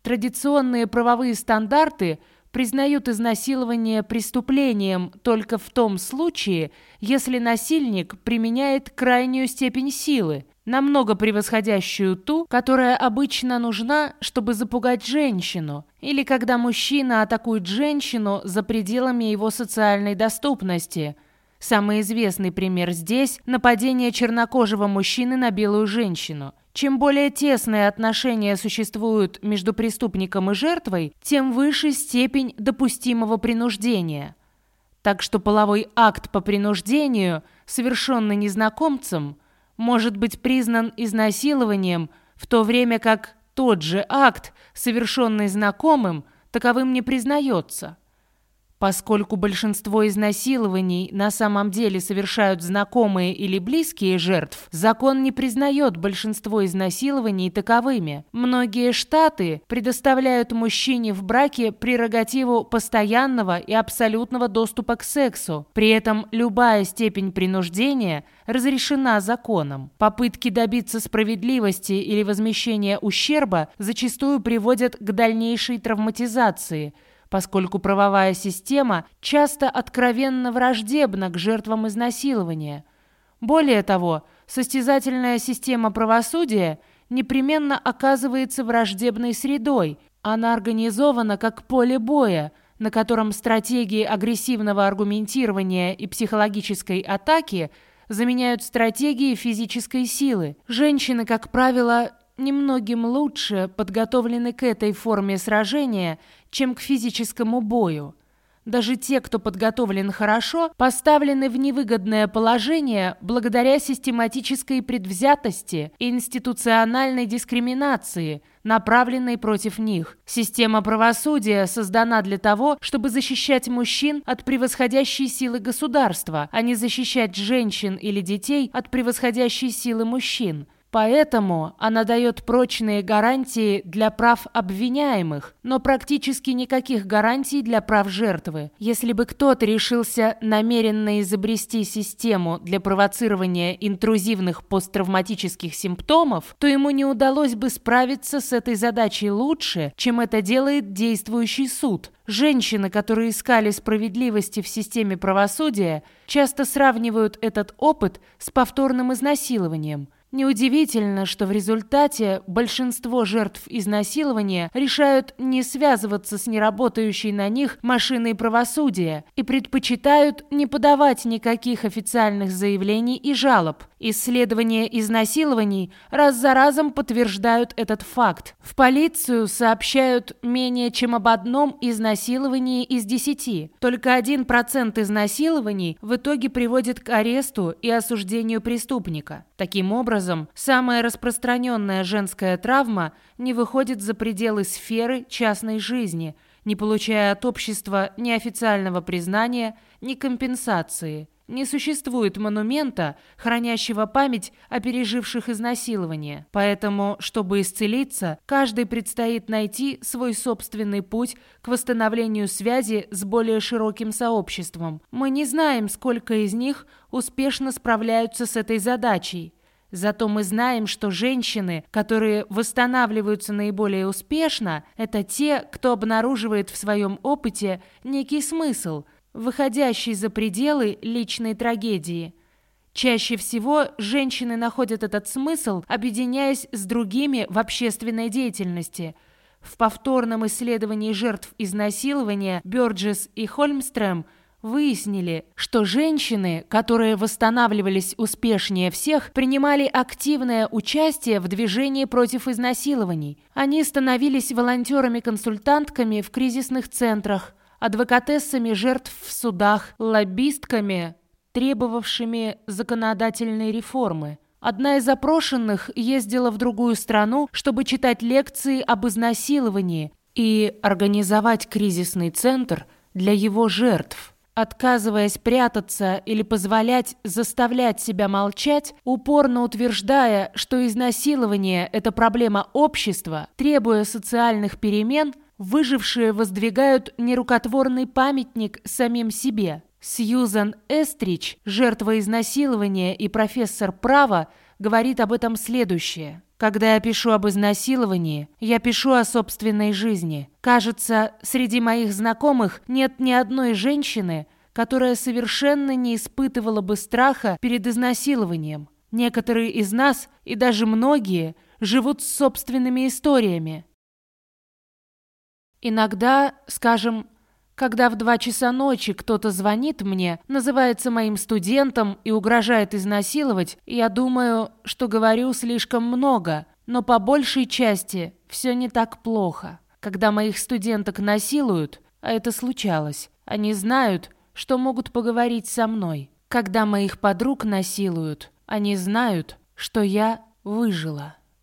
Традиционные правовые стандарты признают изнасилование преступлением только в том случае, если насильник применяет крайнюю степень силы, намного превосходящую ту, которая обычно нужна, чтобы запугать женщину, или когда мужчина атакует женщину за пределами его социальной доступности – Самый известный пример здесь – нападение чернокожего мужчины на белую женщину. Чем более тесные отношения существуют между преступником и жертвой, тем выше степень допустимого принуждения. Так что половой акт по принуждению, совершенный незнакомцем, может быть признан изнасилованием, в то время как тот же акт, совершенный знакомым, таковым не признается. Поскольку большинство изнасилований на самом деле совершают знакомые или близкие жертв, закон не признает большинство изнасилований таковыми. Многие штаты предоставляют мужчине в браке прерогативу постоянного и абсолютного доступа к сексу. При этом любая степень принуждения разрешена законом. Попытки добиться справедливости или возмещения ущерба зачастую приводят к дальнейшей травматизации – поскольку правовая система часто откровенно враждебна к жертвам изнасилования. Более того, состязательная система правосудия непременно оказывается враждебной средой. Она организована как поле боя, на котором стратегии агрессивного аргументирования и психологической атаки заменяют стратегии физической силы. Женщины, как правило, немногим лучше подготовлены к этой форме сражения, чем к физическому бою. Даже те, кто подготовлен хорошо, поставлены в невыгодное положение благодаря систематической предвзятости и институциональной дискриминации, направленной против них. Система правосудия создана для того, чтобы защищать мужчин от превосходящей силы государства, а не защищать женщин или детей от превосходящей силы мужчин. Поэтому она дает прочные гарантии для прав обвиняемых, но практически никаких гарантий для прав жертвы. Если бы кто-то решился намеренно изобрести систему для провоцирования интрузивных посттравматических симптомов, то ему не удалось бы справиться с этой задачей лучше, чем это делает действующий суд. Женщины, которые искали справедливости в системе правосудия, часто сравнивают этот опыт с повторным изнасилованием – Неудивительно, что в результате большинство жертв изнасилования решают не связываться с неработающей на них машиной правосудия и предпочитают не подавать никаких официальных заявлений и жалоб. Исследования изнасилований раз за разом подтверждают этот факт. В полицию сообщают менее чем об одном изнасиловании из десяти. Только один процент изнасилований в итоге приводит к аресту и осуждению преступника. Таким образом, самая распространенная женская травма не выходит за пределы сферы частной жизни, не получая от общества ни официального признания, ни компенсации. Не существует монумента, хранящего память о переживших изнасилование. Поэтому, чтобы исцелиться, каждый предстоит найти свой собственный путь к восстановлению связи с более широким сообществом. Мы не знаем, сколько из них успешно справляются с этой задачей. Зато мы знаем, что женщины, которые восстанавливаются наиболее успешно, это те, кто обнаруживает в своем опыте некий смысл – выходящий за пределы личной трагедии. Чаще всего женщины находят этот смысл, объединяясь с другими в общественной деятельности. В повторном исследовании жертв изнасилования Бёрджес и Хольмстрем выяснили, что женщины, которые восстанавливались успешнее всех, принимали активное участие в движении против изнасилований. Они становились волонтерами-консультантками в кризисных центрах, адвокатессами жертв в судах, лоббистками, требовавшими законодательной реформы. Одна из запрошенных ездила в другую страну, чтобы читать лекции об изнасиловании и организовать кризисный центр для его жертв. Отказываясь прятаться или позволять заставлять себя молчать, упорно утверждая, что изнасилование – это проблема общества, требуя социальных перемен – Выжившие воздвигают нерукотворный памятник самим себе. Сьюзан Эстрич, жертва изнасилования и профессор права, говорит об этом следующее. Когда я пишу об изнасиловании, я пишу о собственной жизни. Кажется, среди моих знакомых нет ни одной женщины, которая совершенно не испытывала бы страха перед изнасилованием. Некоторые из нас, и даже многие, живут с собственными историями. Иногда, скажем, когда в два часа ночи кто-то звонит мне, называется моим студентом и угрожает изнасиловать, я думаю, что говорю слишком много, но по большей части все не так плохо. Когда моих студенток насилуют, а это случалось, они знают, что могут поговорить со мной. Когда моих подруг насилуют, они знают, что я выжила.